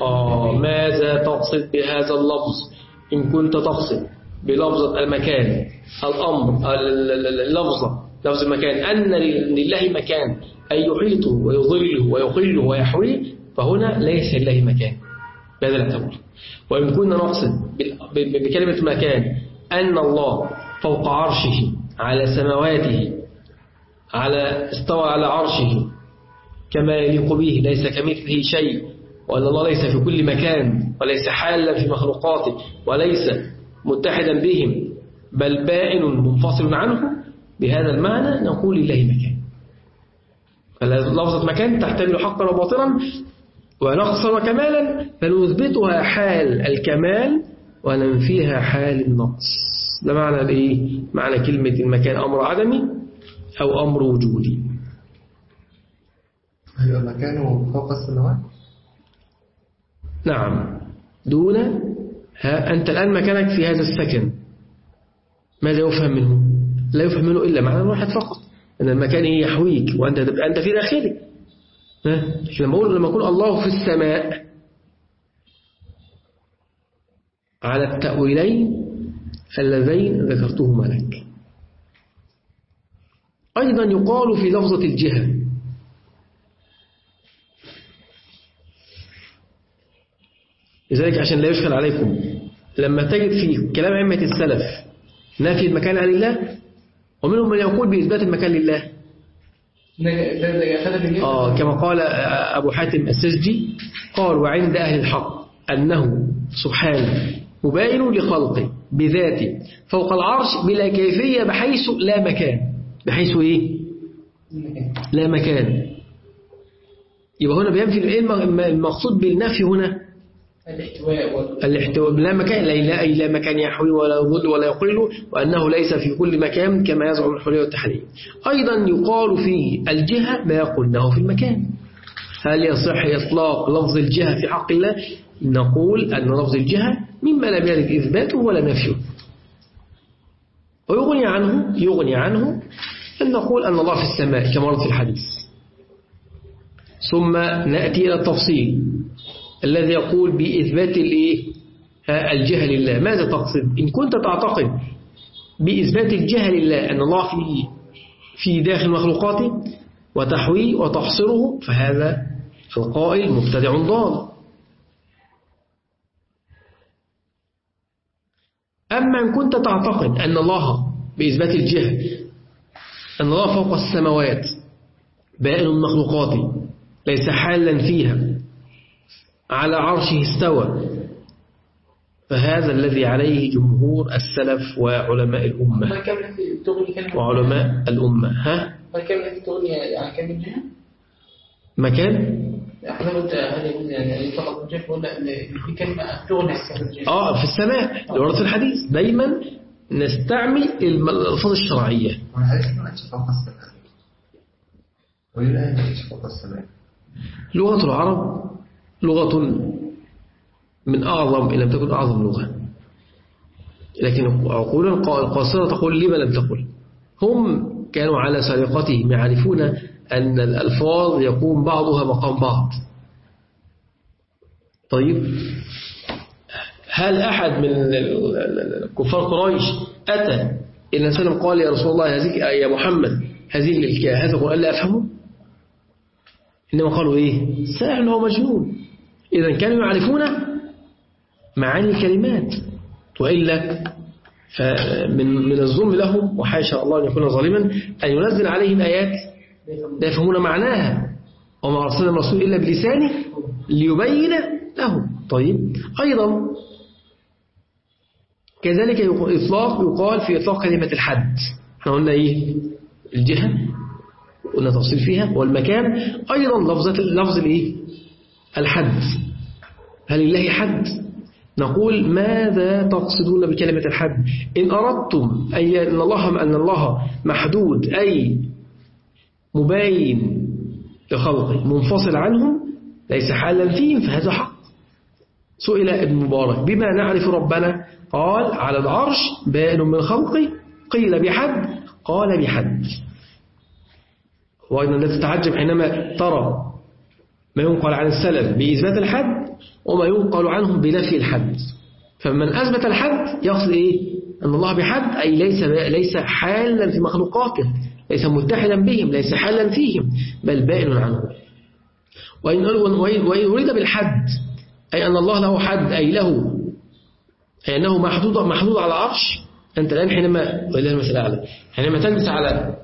آه ماذا تقصد بهذا اللفظ؟ إن كنت تقصد بلفظة المكان الأمر اللفظة لفظ المكان أن لله مكان أن يحيطه ويظله ويقله ويحويه فهنا ليس لله مكان. بهذا الاعتبار وإن كنا نقصد بكلمة مكان أن الله فوق عرشه على سماواته على استوى على عرشه كما يليق به ليس كمثله شيء وأن الله ليس في كل مكان وليس حالا في مخلوقاته وليس متحدا بهم بل بائن منفصل عنه بهذا المعنى نقول لله مكان. فلفظة مكان تحتمل حقا وباطلا ونقصا وكمالا فنثبتها حال الكمال وننفيها حال النقص. ده معنى الإيه؟ معنى كلمة المكان أمر عدمي أو أمر وجودي. هيبقى مكانه فوق السماوات؟ نعم. دون ها أنت الآن مكانك في هذا السكن. ماذا يفهم منه؟ لا يفهم منه إلا معنى واحد فقط أن المكان يحويك وأنت أنت في داخله لما أقول لما أقول الله في السماء على التأويلين اللذين ذكرتهما لك. أيضا يقال في لفظة الجهة لذلك عشان لا يشكل عليكم لما تجد في كلام أئمة السلف نافي المكان عن الله ومنهم من يقول بإثبات المكان لله. آه كما قال أبو حاتم السجدي قال وعند أهل الحق أنه سبحانه مباين لخلقه بذاته فوق العرش بلا كيفية بحيث لا مكان. بحيث إيه؟ لا مكان. يبقى هنا بينفي المقصود بالنفي هنا الاحتواء لا مكان لا أي لا مكان يحوي ولا يضل ولا يقل وأنه ليس في كل مكان كما يزعم الحرية والتحريم. أيضا يقال فيه الجهة ما قلناه في المكان. هل يصح إطلاق لفظ الجهة في حق الله؟ نقول أن لفظ الجهة مما لم يرد إثباته ولا نفيه. ويغني عنه يغني عنه أن نقول أن الله في السماء كما ورد في الحديث. ثم نأتي إلى التفصيل. الذي يقول بإثبات الإيه؟ الجهة لله. ماذا تقصد؟ إن كنت تعتقد بإثبات الجهة لله أن الله في في داخل مخلوقاته وتحويه وتحصره فهذا القائل مبتدع ضال. أما إن كنت تعتقد أن الله بإثبات الجهة أن الله فوق السماوات بائن المخلوقات ليس حالا فيها على عرشه استوى. فهذا الذي عليه جمهور السلف وعلماء الأمة. ما كم تغني كلمة؟ وعلماء الأمة. ها؟ ما كم تغني عن كم من جهة؟ مكان أحنا قلت يعني فقط من جهة في كلمة تغني عن كم من جهة؟ آه في السماء اللي ورد في الحديث. دايما نستعمل الألفاظ الشرعية. لغة العرب لغة من أعظم إن لم تكن أعظم لغة. لكن عقول القاصرة تقول لما لم تقل. هم كانوا على سرقتهم يعرفون أن الألفاظ يقوم بعضها مقام بعض. طيب هل أحد من كفار قريش أتى؟ إلى سلم قال يا رسول الله هذه يا محمد هذه هذا القرآن لا أفهمه؟ إنما قالوا إيه؟ ساحر هو مجنون. إذا كانوا يعرفون معاني الكلمات. وإلا فمن من الظلم لهم وحاشا الله أن يكون ظالما أن ينزل عليهم آيات لا يفهمون معناها. وما أرسل الرسول إلا بلسانه ليبين لهم. طيب أيضا كذلك إطلاق يقال في إطلاق كلمة الحد. إحنا قلنا إيه؟ الجهة. قلنا تفصيل فيها. والمكان أيضا لفظة لفظ الإيه؟ الحد. هل لله حد؟ نقول ماذا تقصدون بكلمة الحد؟ إن أردتم أي أن الله أن الله محدود أي مباين لخلقه منفصل عنهم ليس حالا فيهم فهذا حق. سئل ابن مبارك بما نعرف ربنا؟ قال على العرش بائن من خلقه قيل بحد قال بحد. وأيضا لا تتعجب حينما ترى ما ينقل عن السلف بإثبات الحد وما ينقل عنهم بنفي الحد. فمن أثبت الحد يقصد إيه؟ أن الله بحد أي ليس ليس حالا في مخلوقاته ليس متحدا بهم ليس حالا فيهم بل بائن عنهم. وإن وإن أريد بالحد أي أن الله له حد أي له أي أنه محدود محدود على العرش أنت الآن حينما ولله المثل الأعلى حينما تجلس على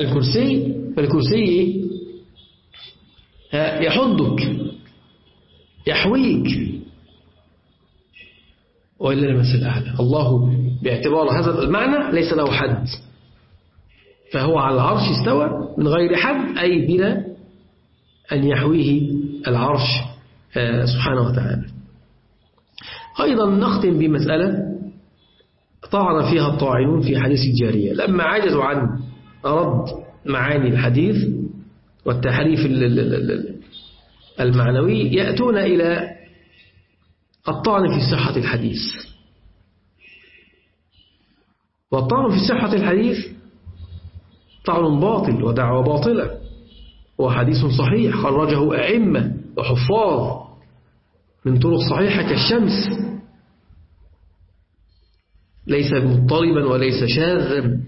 الكرسي فالكرسي؟ يحضك يحويك. وإلا المثل الأعلى الله باعتبار هذا المعنى ليس له حد. فهو على العرش استوى من غير حد أي بلا أن يحويه العرش سبحانه وتعالى. أيضا نختم بمسألة طعن فيها الطاعنون في حديث الجارية. لما عجزوا عن رد معاني الحديث والتحريف المعنوي يأتون إلى الطعن في صحة الحديث. والطعن في صحة الحديث طعن باطل ودعوة باطلة. وحديث صحيح خرجه أئمة وحفاظ من طرق صحيحة كالشمس. ليس مضطربا وليس شاذا.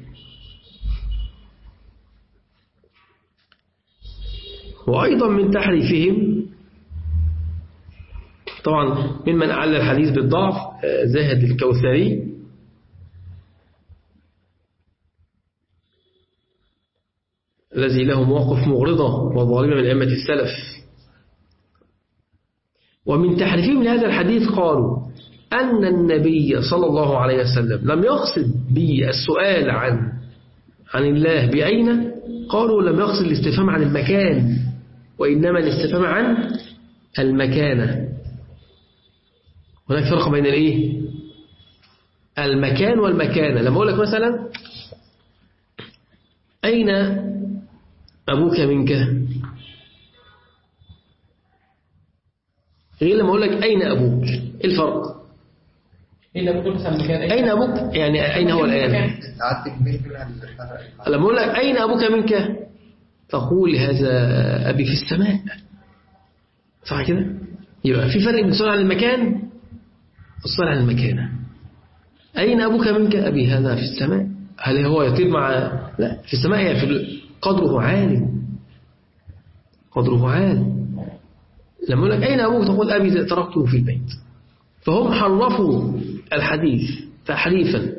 وأيضا من تحريفهم طبعا ممن أعلى الحديث بالضعف زاهد الكوثري. الذي له مواقف مغرضة وظالمة من أئمة السلف. ومن تحريفهم لهذا الحديث قالوا أن النبي صلى الله عليه وسلم لم يقصد بالسؤال عن عن الله بأين؟ قالوا لم يقصد الاستفهام عن المكان. وإنما الاستفهام عن المكانة هناك فرق بين الإيه؟ المكان والمكانة لما أقول لك مثلا أين أبوك منك غير لما أقول لك أين أبوك. إيه الفرق؟ مثلا مكان أين أبوك؟ يعني أين هو الآن؟ لما أقول لك أين أبوك منك تقول هذا أبي في السماء. صح كده؟ يبقى في فرق بين السؤال عن المكان والسؤال عن المكانة. أين أبوك منك أبي؟ هذا في السماء. هل هو يطير مع لا في السماء في قدره عالي قدره عالي لما يقول لك أين أبوك؟ تقول أبي تركته في البيت. فهم حرفوا الحديث تحريفا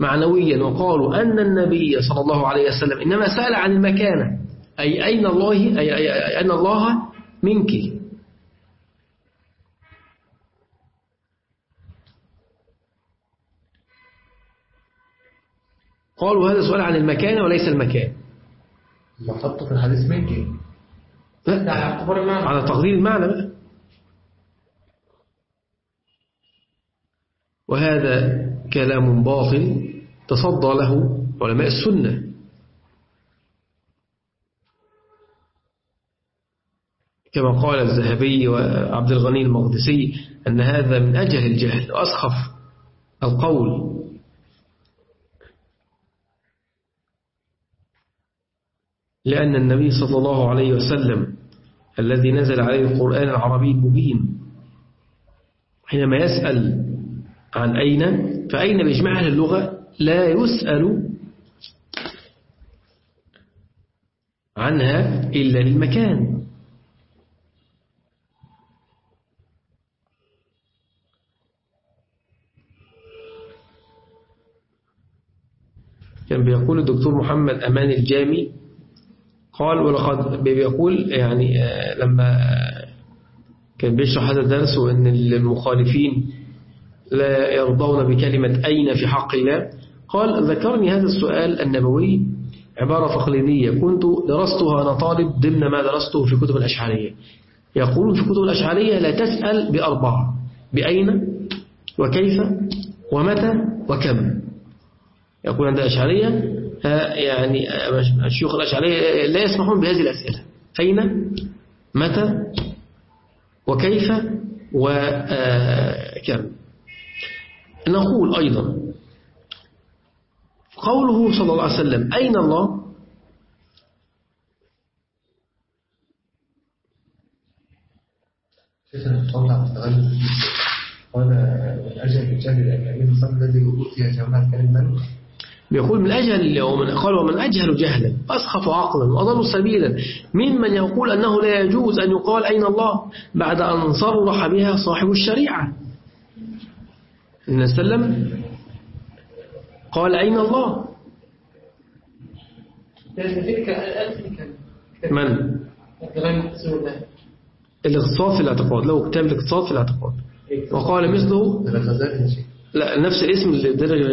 معنويا وقالوا أن النبي صلى الله عليه وسلم إنما سأل عن المكانة. أي أين الله أي, أي, أي أن الله منك؟ قالوا هذا سؤال عن المكان وليس المكان. في الحديث منك. المعنى. على تقدير المعنى. بقى وهذا كلام باطل تصدى له علماء السنة. كما قال الذهبي وعبد الغني المقدسي أن هذا من أجل الجهل وأسخف القول. لأن النبي صلى الله عليه وسلم الذي نزل عليه القرآن العربي المبين حينما يسأل عن أين فأين بإجماع اللغة؟ لا يسأل عنها إلا للمكان. كان بيقول الدكتور محمد أمان الجامي قال ولقد بيقول يعني لما كان بيشرح هذا الدرس وأن المخالفين لا يرضون بكلمة أين في حق الله؟ قال ذكرني هذا السؤال النبوي عبارة تقليدية كنت درستها أنا طالب ضمن ما درسته في كتب الأشعرية. يقولون في كتب الأشعرية لا تسأل بأربعة بأين؟ وكيف؟ ومتى؟ وكم؟ يقول عند الأشعرية ها يعني الشيوخ الأشعرية لا يسمحون بهذه الأسئلة. أين؟ متى؟ وكيف؟ وكم نقول أيضا قوله صلى الله عليه وسلم أين الله؟ قال من أجل الجهل الأمين الصمد الذي أوتي جمال كلمة بيقول من أجهل ومن قال ومن أجهل جهلا أسخف عقلا وأضل سبيلا. ممن يقول أنه لا يجوز أن يقال أين الله بعد أن صرح بها صاحب الشريعة. النبي وسلم قال أين الله؟ من؟ الاقتصاد في الاعتقاد له كتاب الاقتصاد في الاعتقاد. وقال مثله لا نفس الاسم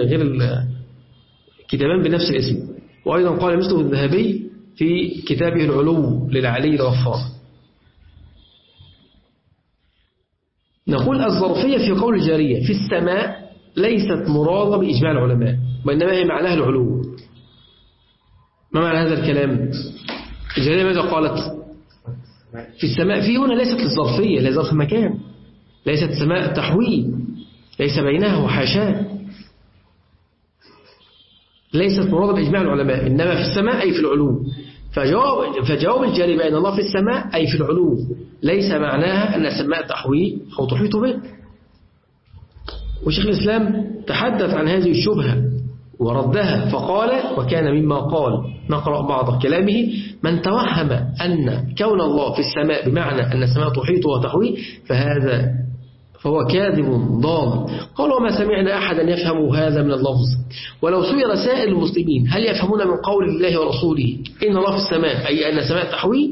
غير كتابان بنفس الاسم. وأيضا قال مثله الذهبي في كتابه العلو للعلي الغفار. نقول الظرفية في قول الجارية في السماء ليست مرادة بإجماع العلماء وإنما هي معناها العلو. ما معنى هذا الكلام؟ الجارية ماذا قالت؟ في السماء في هنا ليست الظرفية لا ظرف مكان ليست سماء تحويل ليس بينها وحاشاة. ليست مرادة بإجماع العلماء إنما في السماء أي في العلو فجواب, فجواب الجاري بأن الله في السماء أي في العلو ليس معناها أن السماء تحويه أو تحيط به. وشيخ الإسلام تحدث عن هذه الشبهة وردها فقال وكان مما قال. نقرأ بعض كلامه. من توهم أن كون الله في السماء بمعنى أن السماء تحيط وتحويه فهذا فهو كاذب ضال. قال وما سمعنا أحدا يفهم هذا من اللفظ؟ ولو سئل سائر المسلمين هل يفهمون من قول الله ورسوله إن الله في السماء أي أن السماء تحوي؟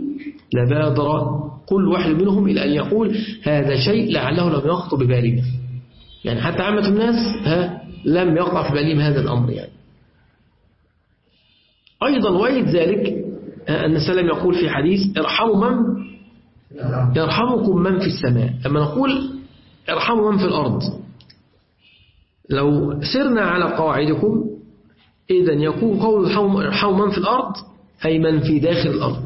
لبادر كل واحد منهم إلى أن يقول هذا شيء لعله لم يخطر ببالنا يعني حتى عامة الناس ها لم يقع في بالهم هذا الأمر يعني. أيضا ويد ذلك أن السلام يقول في حديث ارحموا من؟ يرحمكم من في السماء. أما نقول ارحموا من في الأرض لو سرنا على قواعدكم إذا يكون قول ارحموا من في الأرض أي من في داخل الأرض.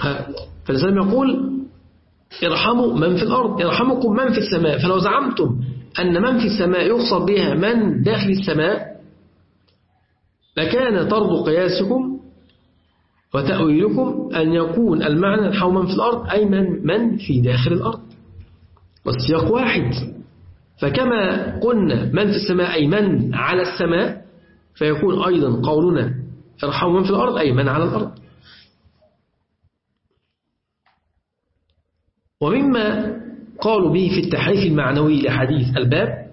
ها. فالإسلام يقول ارحموا من في الأرض ارحمكم من في السماء فلو زعمتم أن من في السماء يقصد بها من داخل السماء لكان طرد قياسكم وتأويلكم أن يكون المعنى نحو من في الأرض أي من, من في داخل الأرض. والسياق واحد. فكما قلنا من في السماء أي من على السماء فيكون أيضا قولنا ارحموا من في الأرض أي من على الأرض. ومما قالوا به في التحريف المعنوي لحديث الباب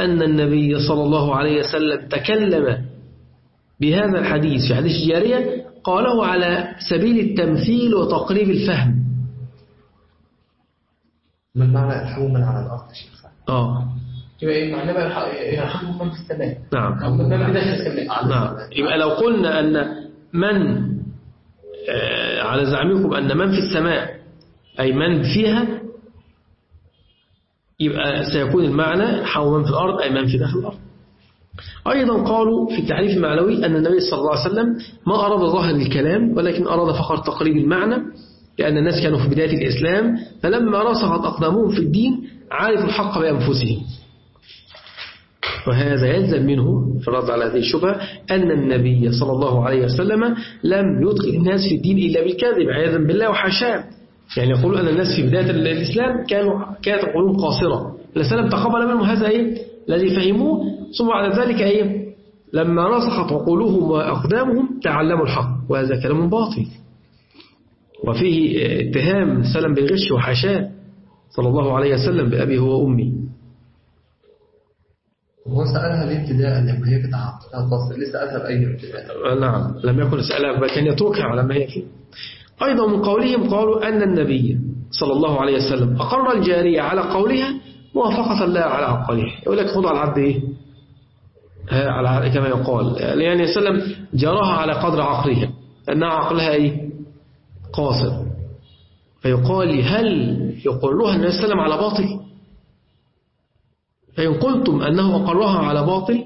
أن النبي صلى الله عليه وسلم تكلم بهذا الحديث في حديث الجارية قاله على سبيل التمثيل وتقريب الفهم. ما المعنى ارحموا من على الأرض يا شيخ؟ آه. يبقى إيه معناه بقى يرح- يرحمهم من في السماء؟ نعم. أو من في داخل السماء. نعم. يبقى لو قلنا أن من آه، على زعمكم أن من في السماء أي من فيها يبقى سيكون المعنى حول من في الأرض أي من في داخل الأرض. أيضا قالوا في التعريف المعنوي أن النبي صلى الله عليه وسلم ما أراد ظاهر الكلام ولكن أراد فقط تقريب المعنى لأن الناس كانوا في بداية الإسلام فلما رسخت أقدامهم في الدين عرفوا الحق بأنفسهم. وهذا يلزم منه في الرد على هذه الشبهة أن النبي صلى الله عليه وسلم لم يدخل الناس في الدين إلا بالكذب عياذا بالله وحاشاه يعني يقول أن الناس في بداية الإسلام كانوا كانت قلوب قاصرة. الإسلام تقبل منهم هذا إيه؟ الذي فهموه ثم بعد ذلك إيه؟ لما رسخت عقولهم وأقدامهم تعلموا الحق وهذا كلام باطل. وفيه اتهام سلم بالغش وحاشاة صلى الله عليه وسلم بأبي هو أمي وهو سألها ليه ابتداء لما هي كانت قاصر ليه سألها بأي ابتداء؟ نعم لم يكن يسألها بل كان يتركها على ما هي فيه. أيضا من قولهم قالوا أن النبي صلى الله عليه وسلم أقر الجارية على قولها موافقة لا على عقلها. يقول لك خذ على العبد إيه؟ على كما يقال. يعني وسلم جراها على قدر عقلها. أن عقلها إيه؟ قاصر. فيقال هل يقرها النبي صلى الله عليه وسلم على باطل؟ فإن قلتم أنه أقرها على باطل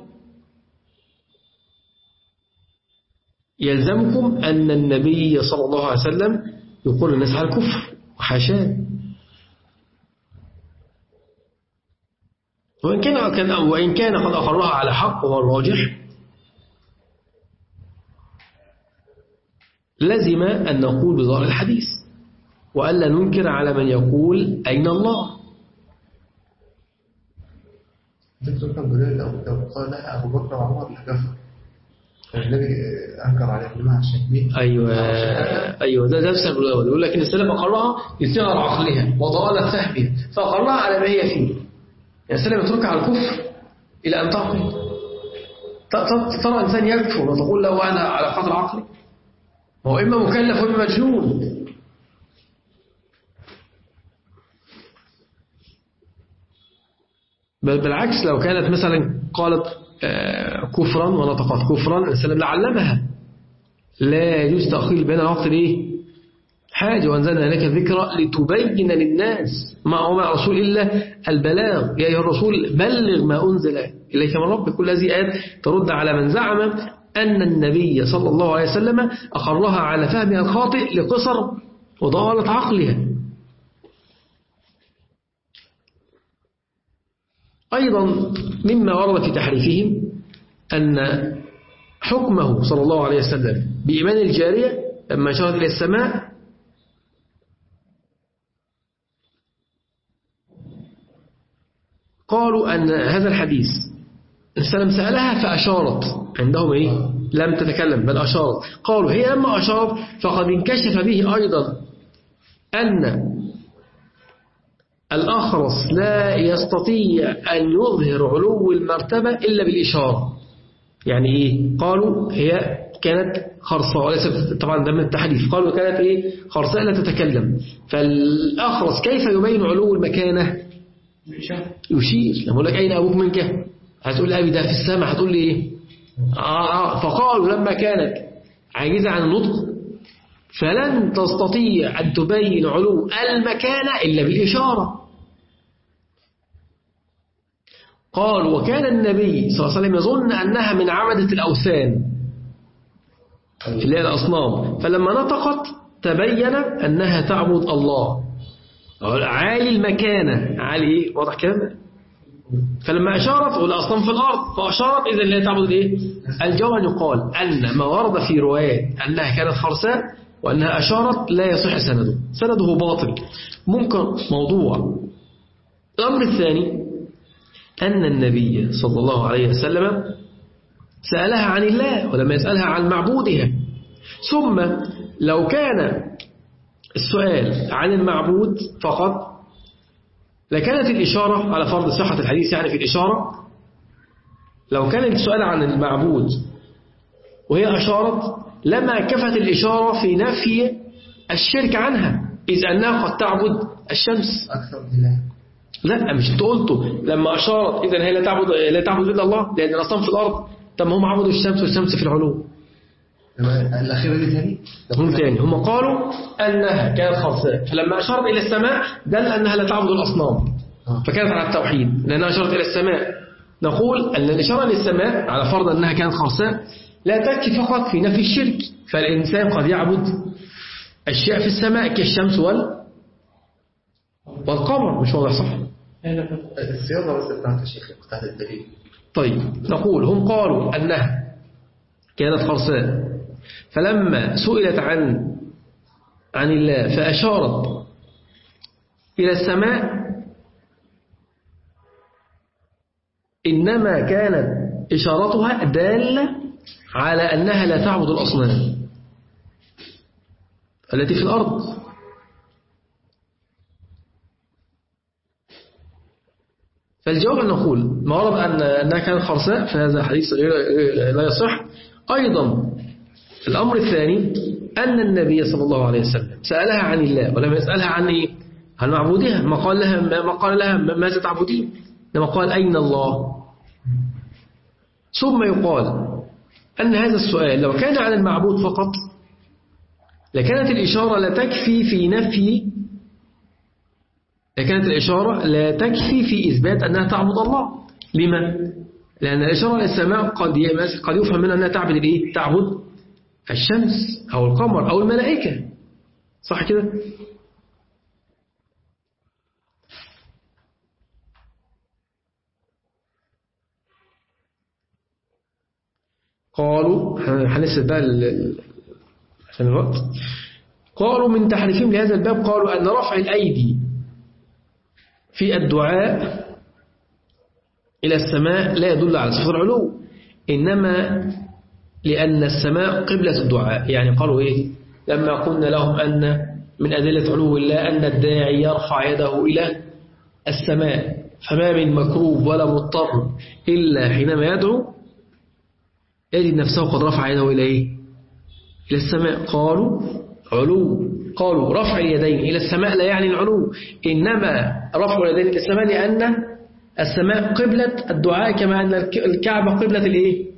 يلزمكم أن النبي صلى الله عليه وسلم يقر الناس على الكفر. وحاشاه وإن كان كان وإن كان قد أقرها على حق وهو الراجح لزم أن نقول بظاهر الحديث وألا ننكر على من يقول أين الله. دكتور كان بيقول لو لو قال أبو بكر وعمر لكفر فالنبي أنكر على الجماعة عشان دي أيوة أيوة ده السبب الأول. يقول لك إن السلف أقرها لصغر عقلها وضلالة فهمها فأقرها على ما هي فيه. يعني السلف يتركها على الكفر إلى أن تعقل ترى إنسان يكفر وتقول له أنا على قدر عقلي. هو إما مكلف وإما مجنون. بل بالعكس لو كانت مثلا قالت آه، كفرا ونطقت كفرا السلام لعلمها. لا يجوز تأخير بين الوقت ليه حاجة وأنزلنا لك ذكرى لتبين للناس ما هو مع رسول إلا البلاغ. يا أيها الرسول بلغ ما أنزل إليك من ربك. كل هذه آيات ترد على من زعم أن النبي صلى الله عليه وسلم أقرها على فهمها الخاطئ لقصر وضالة عقلها. أيضا مما ورد في تحريفهم أن حكمه صلى الله عليه وسلم بإيمان الجارية لما شرت إلى السماء قالوا أن هذا الحديث السلام سألها فأشارت. عندهم إيه؟ لم تتكلم بل أشارت. قالوا هي لما أشارت فقد انكشف به أيضا أن الأخرس لا يستطيع أن يظهر علو المرتبة إلا بالإشارة. يعني إيه؟ قالوا هي كانت خرصاء وليس طبعا ده من التحديث. قالوا كانت إيه؟ خرصاء لا تتكلم. فالأخرس كيف يبين علو المكانة؟ يشير. لما أقول لك أين أبوك منك؟ هتقول لي أبي ده في السماء. هتقول لي إيه؟ آه آه. فقالوا لما كانت عاجزة عن النطق فلن تستطيع أن تبين علو المكانة إلا بالإشارة. قال وكان النبي صلى الله عليه وسلم يظن أنها من عبدة الأوثان اللي هي الأصنام. فلما نطقت تبين أنها تعبد الله. عالي المكانة. عالي إيه واضح كده فلما أشارت والأصنام في الأرض فأشارت إذا هي تعبد إيه؟ الجواب يقال أن ما ورد في روايات أنها كانت خرساء وأنها أشارت لا يصح سنده. سنده باطل. ممكن موضوع. الأمر الثاني أن النبي صلى الله عليه وسلم سألها عن الله ولما يسألها عن معبودها. ثم لو كان السؤال عن المعبود فقط لكانت الإشارة على فرض صحة الحديث يعني في الإشارة؟ لو كان السؤال عن المعبود وهي أشارت لما كفت الإشارة في نفي الشرك عنها إذ أنها قد تعبد الشمس. أكثر لا مش أنت قلته. لما أشارت إذا هي لا تعبد لا تعبد إلا الله لأن الأصنام في الأرض. طب هم عبدوا الشمس والشمس في العلو. لما الأخيرة دي تاني؟ هم تاني. هم قالوا أنها كانت خرساء فلما أشارت إلى السماء دل أنها لا تعبد الأصنام. آه. فكانت على التوحيد. لأنها أشارت إلى السماء. نقول أن الإشارة للسماء على فرض أنها كانت خرساء لا تكفي فقط في نفي الشرك. فالإنسان قد يعبد أشياء في السماء كالشمس وال والقمر. مش واضح صح. الصياغة بس بتاعت الشيخ بتاعت الدليل. طيب. نقول هم قالوا أنها كانت خرساء فلما سئلت عن عن الله فأشارت إلى السماء إنما كانت إشارتها دالة على أنها لا تعبد الأصنام التي في الأرض. فالجواب أن نقول ما ورد أن أنها كانت خرساء فهذا حديث لا يصح. أيضا الأمر الثاني أن النبي صلى الله عليه وسلم سألها عن الله ولم يسألها عن إيه؟ عن معبودها ما قال لها ما قال لها ماذا تعبدين لما قال أين الله ثم يقال أن هذا السؤال لو كان عن المعبود فقط لكانت الإشارة لا تكفي في نفي لكانت الإشارة لا تكفي في إثبات أنها تعبد الله لما؟ لأن الإشارة للسماء قد قد يفهم منها أنها تعبد الإيه؟ تعبد الشمس أو القمر أو الملائكة صح كده؟ قالوا هنسل بقى عشان الوقت قالوا من تحريفهم لهذا الباب قالوا أن رفع الأيدي في الدعاء إلى السماء لا يدل على صفة العلو إنما لأن السماء قبلة الدعاء. يعني قالوا إيه؟ لما قلنا لهم أن من أدلة علو الله أن الداعي يرفع يده إلى السماء فما من مكروب ولا مضطر إلا حينما يدعو يجد نفسه قد رفع يده إلى إيه؟ إلى السماء. قالوا علو. قالوا رفع اليدين إلى السماء لا يعني العلو. إنما رفع اليدين إلى السماء لأن السماء قبلة الدعاء كما أن الكعبة قبلة الإيه؟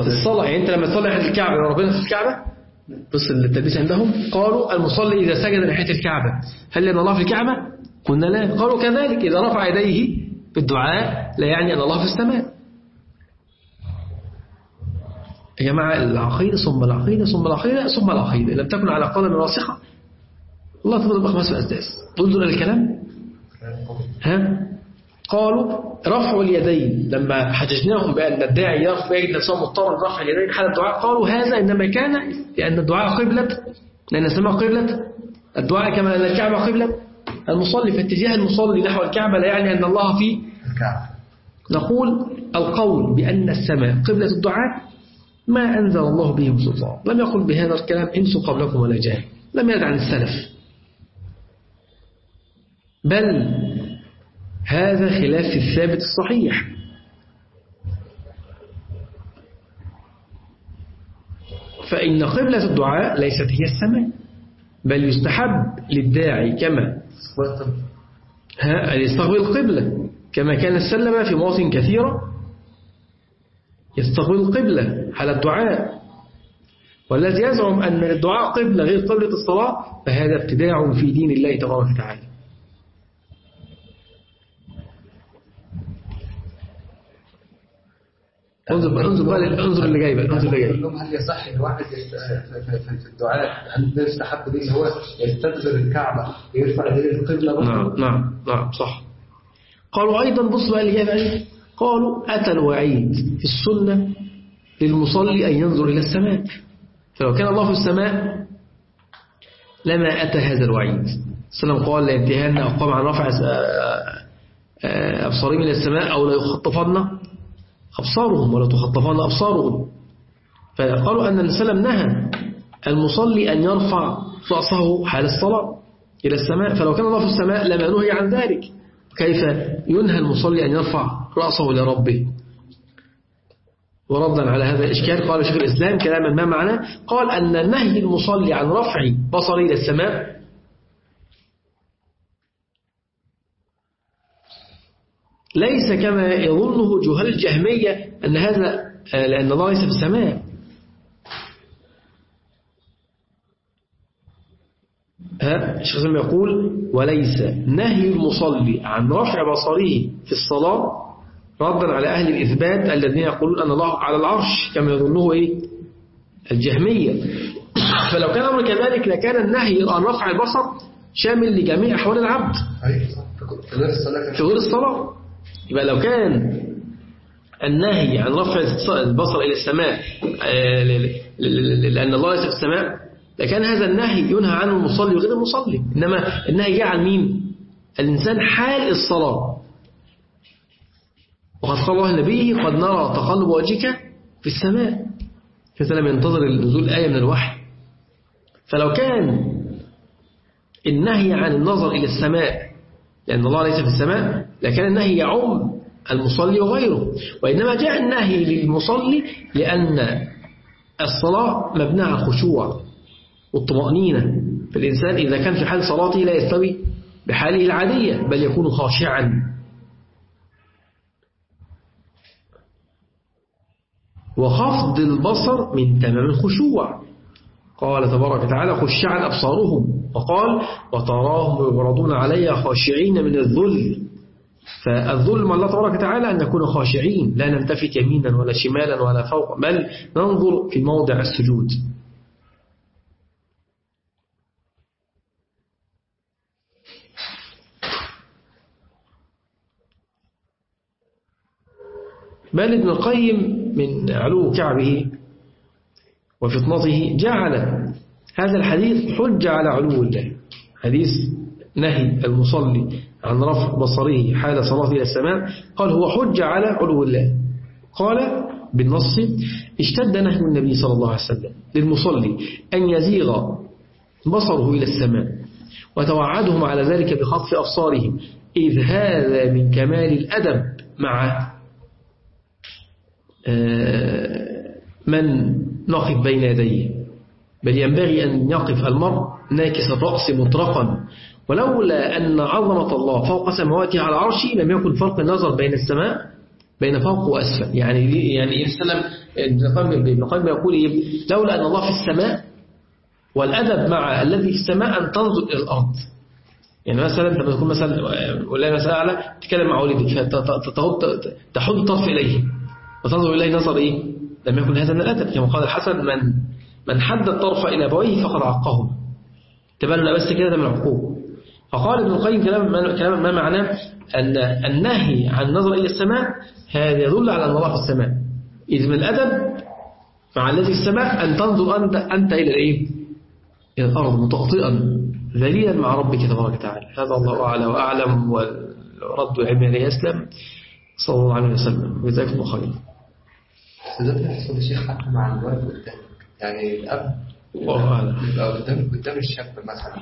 الصلاة يعني أنت لما تصلي عند الكعبة ربنا في الكعبة بص التدريس عندهم قالوا المصلي إذا سجد ناحية الكعبة. هل لأن الله في الكعبة؟ قلنا لا. قالوا كذلك إذا رفع يديه بالدعاء لا يعني أن الله في السماء. يا جماعة العقيدة ثم العقيدة ثم العقيدة ثم العقيدة. لم تكن على قدم راسخة. الله تفضل بخمس الأسداس انظر الكلام؟ ها؟ قالوا رفع اليدين. لما حججناهم بأن الداعي يرفع يجد نفسه مضطر رفع اليدين حال الدعاء قالوا هذا إنما كان لأن الدعاء قبلة. لأن السماء قبلة. الدعاء كما أن الكعبة قبلة. المصلي في اتجاه المصلي نحو الكعبة لا يعني أن الله في الكعبة. نقول القول بأن السماء قبلة الدعاء ما أنزل الله به سلطان. لم يقل بهذا الكلام إنس قبلكم ولا جاهل. لم يرد عن السلف. بل هذا خلاف الثابت الصحيح. فإن قبلة الدعاء ليست هي السماء بل يستحب للداعي كما ها أن يستقبل القبلة كما كان السلم في مواطن كثيرة يستقبل القبلة على الدعاء. والذي يزعم أن الدعاء قبلة غير قبلة الصلاة فهذا ابتداع في دين الله تبارك وتعالى. انظر انظر بقى انظر اللي جاي بقى انظر اللي جاي. لهم هل يصح إن واحد يست... في, في, في, في الدعاء هل يستحب ليه إن هو يستدبر الكعبة ويرفع يديه القبلة؟ نعم نعم نعم صح. قالوا أيضا بص بقى اللي جاي بقى. قالوا أتى الوعيد في السنة للمصلي أن ينظر إلى السماء. فلو كان الله في السماء لما أتى هذا الوعيد. السلام قال لانتهان أقام عن رفع أبصارهم إلى السماء أو لا يخطفن. أبصارهم ولا تخطفن أبصارهم. فقالوا أن السلام نهى المصلي أن يرفع رأسه حال الصلاة إلى السماء فلو كان الله في السماء لما نهي عن ذلك. كيف ينهى المصلي أن يرفع رأسه لربه وردا على هذا الإشكال قال شيخ الإسلام كلاما ما معناه؟ قال أن نهي المصلي عن رفع بصره إلى السماء ليس كما يظنه جهال الجهمية أن هذا لأن الله ليس في السماء. ها الشيخ يقول وليس نهي المصلي عن رفع بصره في الصلاة ردا على أهل الإثبات الذين يقولون أن الله على العرش كما يظنه إيه؟ الجهمية. فلو كان أمر كذلك لكان النهي عن رفع البصر شامل لجميع أحوال العبد. أيوة في غير الصلاة. يبقى لو كان النهي عن رفع البصر إلى السماء لأن الله ليس في السماء لكان هذا النهي ينهى عنه المصلي وغير المصلي. إنما النهي جاء عن مين؟ الإنسان حال الصلاة. وقد قال الله النبي قد نرى تقلب وجهك في السماء. فسلم ينتظر نزول آية من الوحي. فلو كان النهي عن النظر إلى السماء لأن الله ليس في السماء لكان النهي يعم المصلي وغيره. وإنما جاء النهي للمصلي لأن الصلاة مبنى على الخشوع والطمأنينة. فالإنسان إذا كان في حال صلاته لا يستوي بحاله العادية بل يكون خاشعا. وخفض البصر من تمام الخشوع. قال تبارك وتعالى خشعا أبصارهم. وقال وتراهم يعرضون علي خاشعين من الذل. فالذل مع الله تبارك وتعالى أن نكون خاشعين لا نلتفت يمينا ولا شمالا ولا فوق بل ننظر في موضع السجود. بل ابن القيم من علو كعبه وفطنته جعل هذا الحديث حجة على علو الله حديث نهي المصلي عن رفع بصره حال صلاة إلى السماء. قال هو حجة على علو الله. قال بالنص اشتد نهي النبي صلى الله عليه وسلم للمصلي أن يزيغ بصره إلى السماء وتوعدهم على ذلك بخطف أبصارهم. إذ هذا من كمال الأدب مع من نقف بين يديه. بل ينبغي أن يقف المرء ناكس الرأس مطرقا. ولولا أن عظمة الله فوق سماواته على عرشه لم يكن فرق النظر بين السماء بين فوق وأسفل. يعني يعني السلام ابن القيم يقول إيه؟ لولا أن الله في السماء والأدب مع الذي في السماء أن تنظر إلى الأرض. يعني مثلا أنت تكون مثلا ولا مثلا أعلى تتكلم مع والدك فتحط الطرف إليه. وتنظر إليه نظر إيه؟ لم يكن هذا من الأدب كما قال الحسن من من حد الطرف إلى أبويه فقد عقهم. تبنى بس كده ده من العقوق فقال ابن القيم كلام ما, كلام ما معناه أن النهي عن النظر إلى السماء هذا يدل على أن الله في السماء. إذ من الأدب مع الذي السماء أن تنظر أنت, أنت إلى الإيه؟ إلى الأرض متأطئا ذليلا مع ربك تبارك وتعالى. هذا الله أعلى وأعلم والرد علم عليه أسلم. صلى الله عليه وسلم. جزاكم الله خير ده بيحصل يا شيخ حتى مع الولد قدامك. يعني الله أعلم يبقى قدام قدام الشاب مثلا.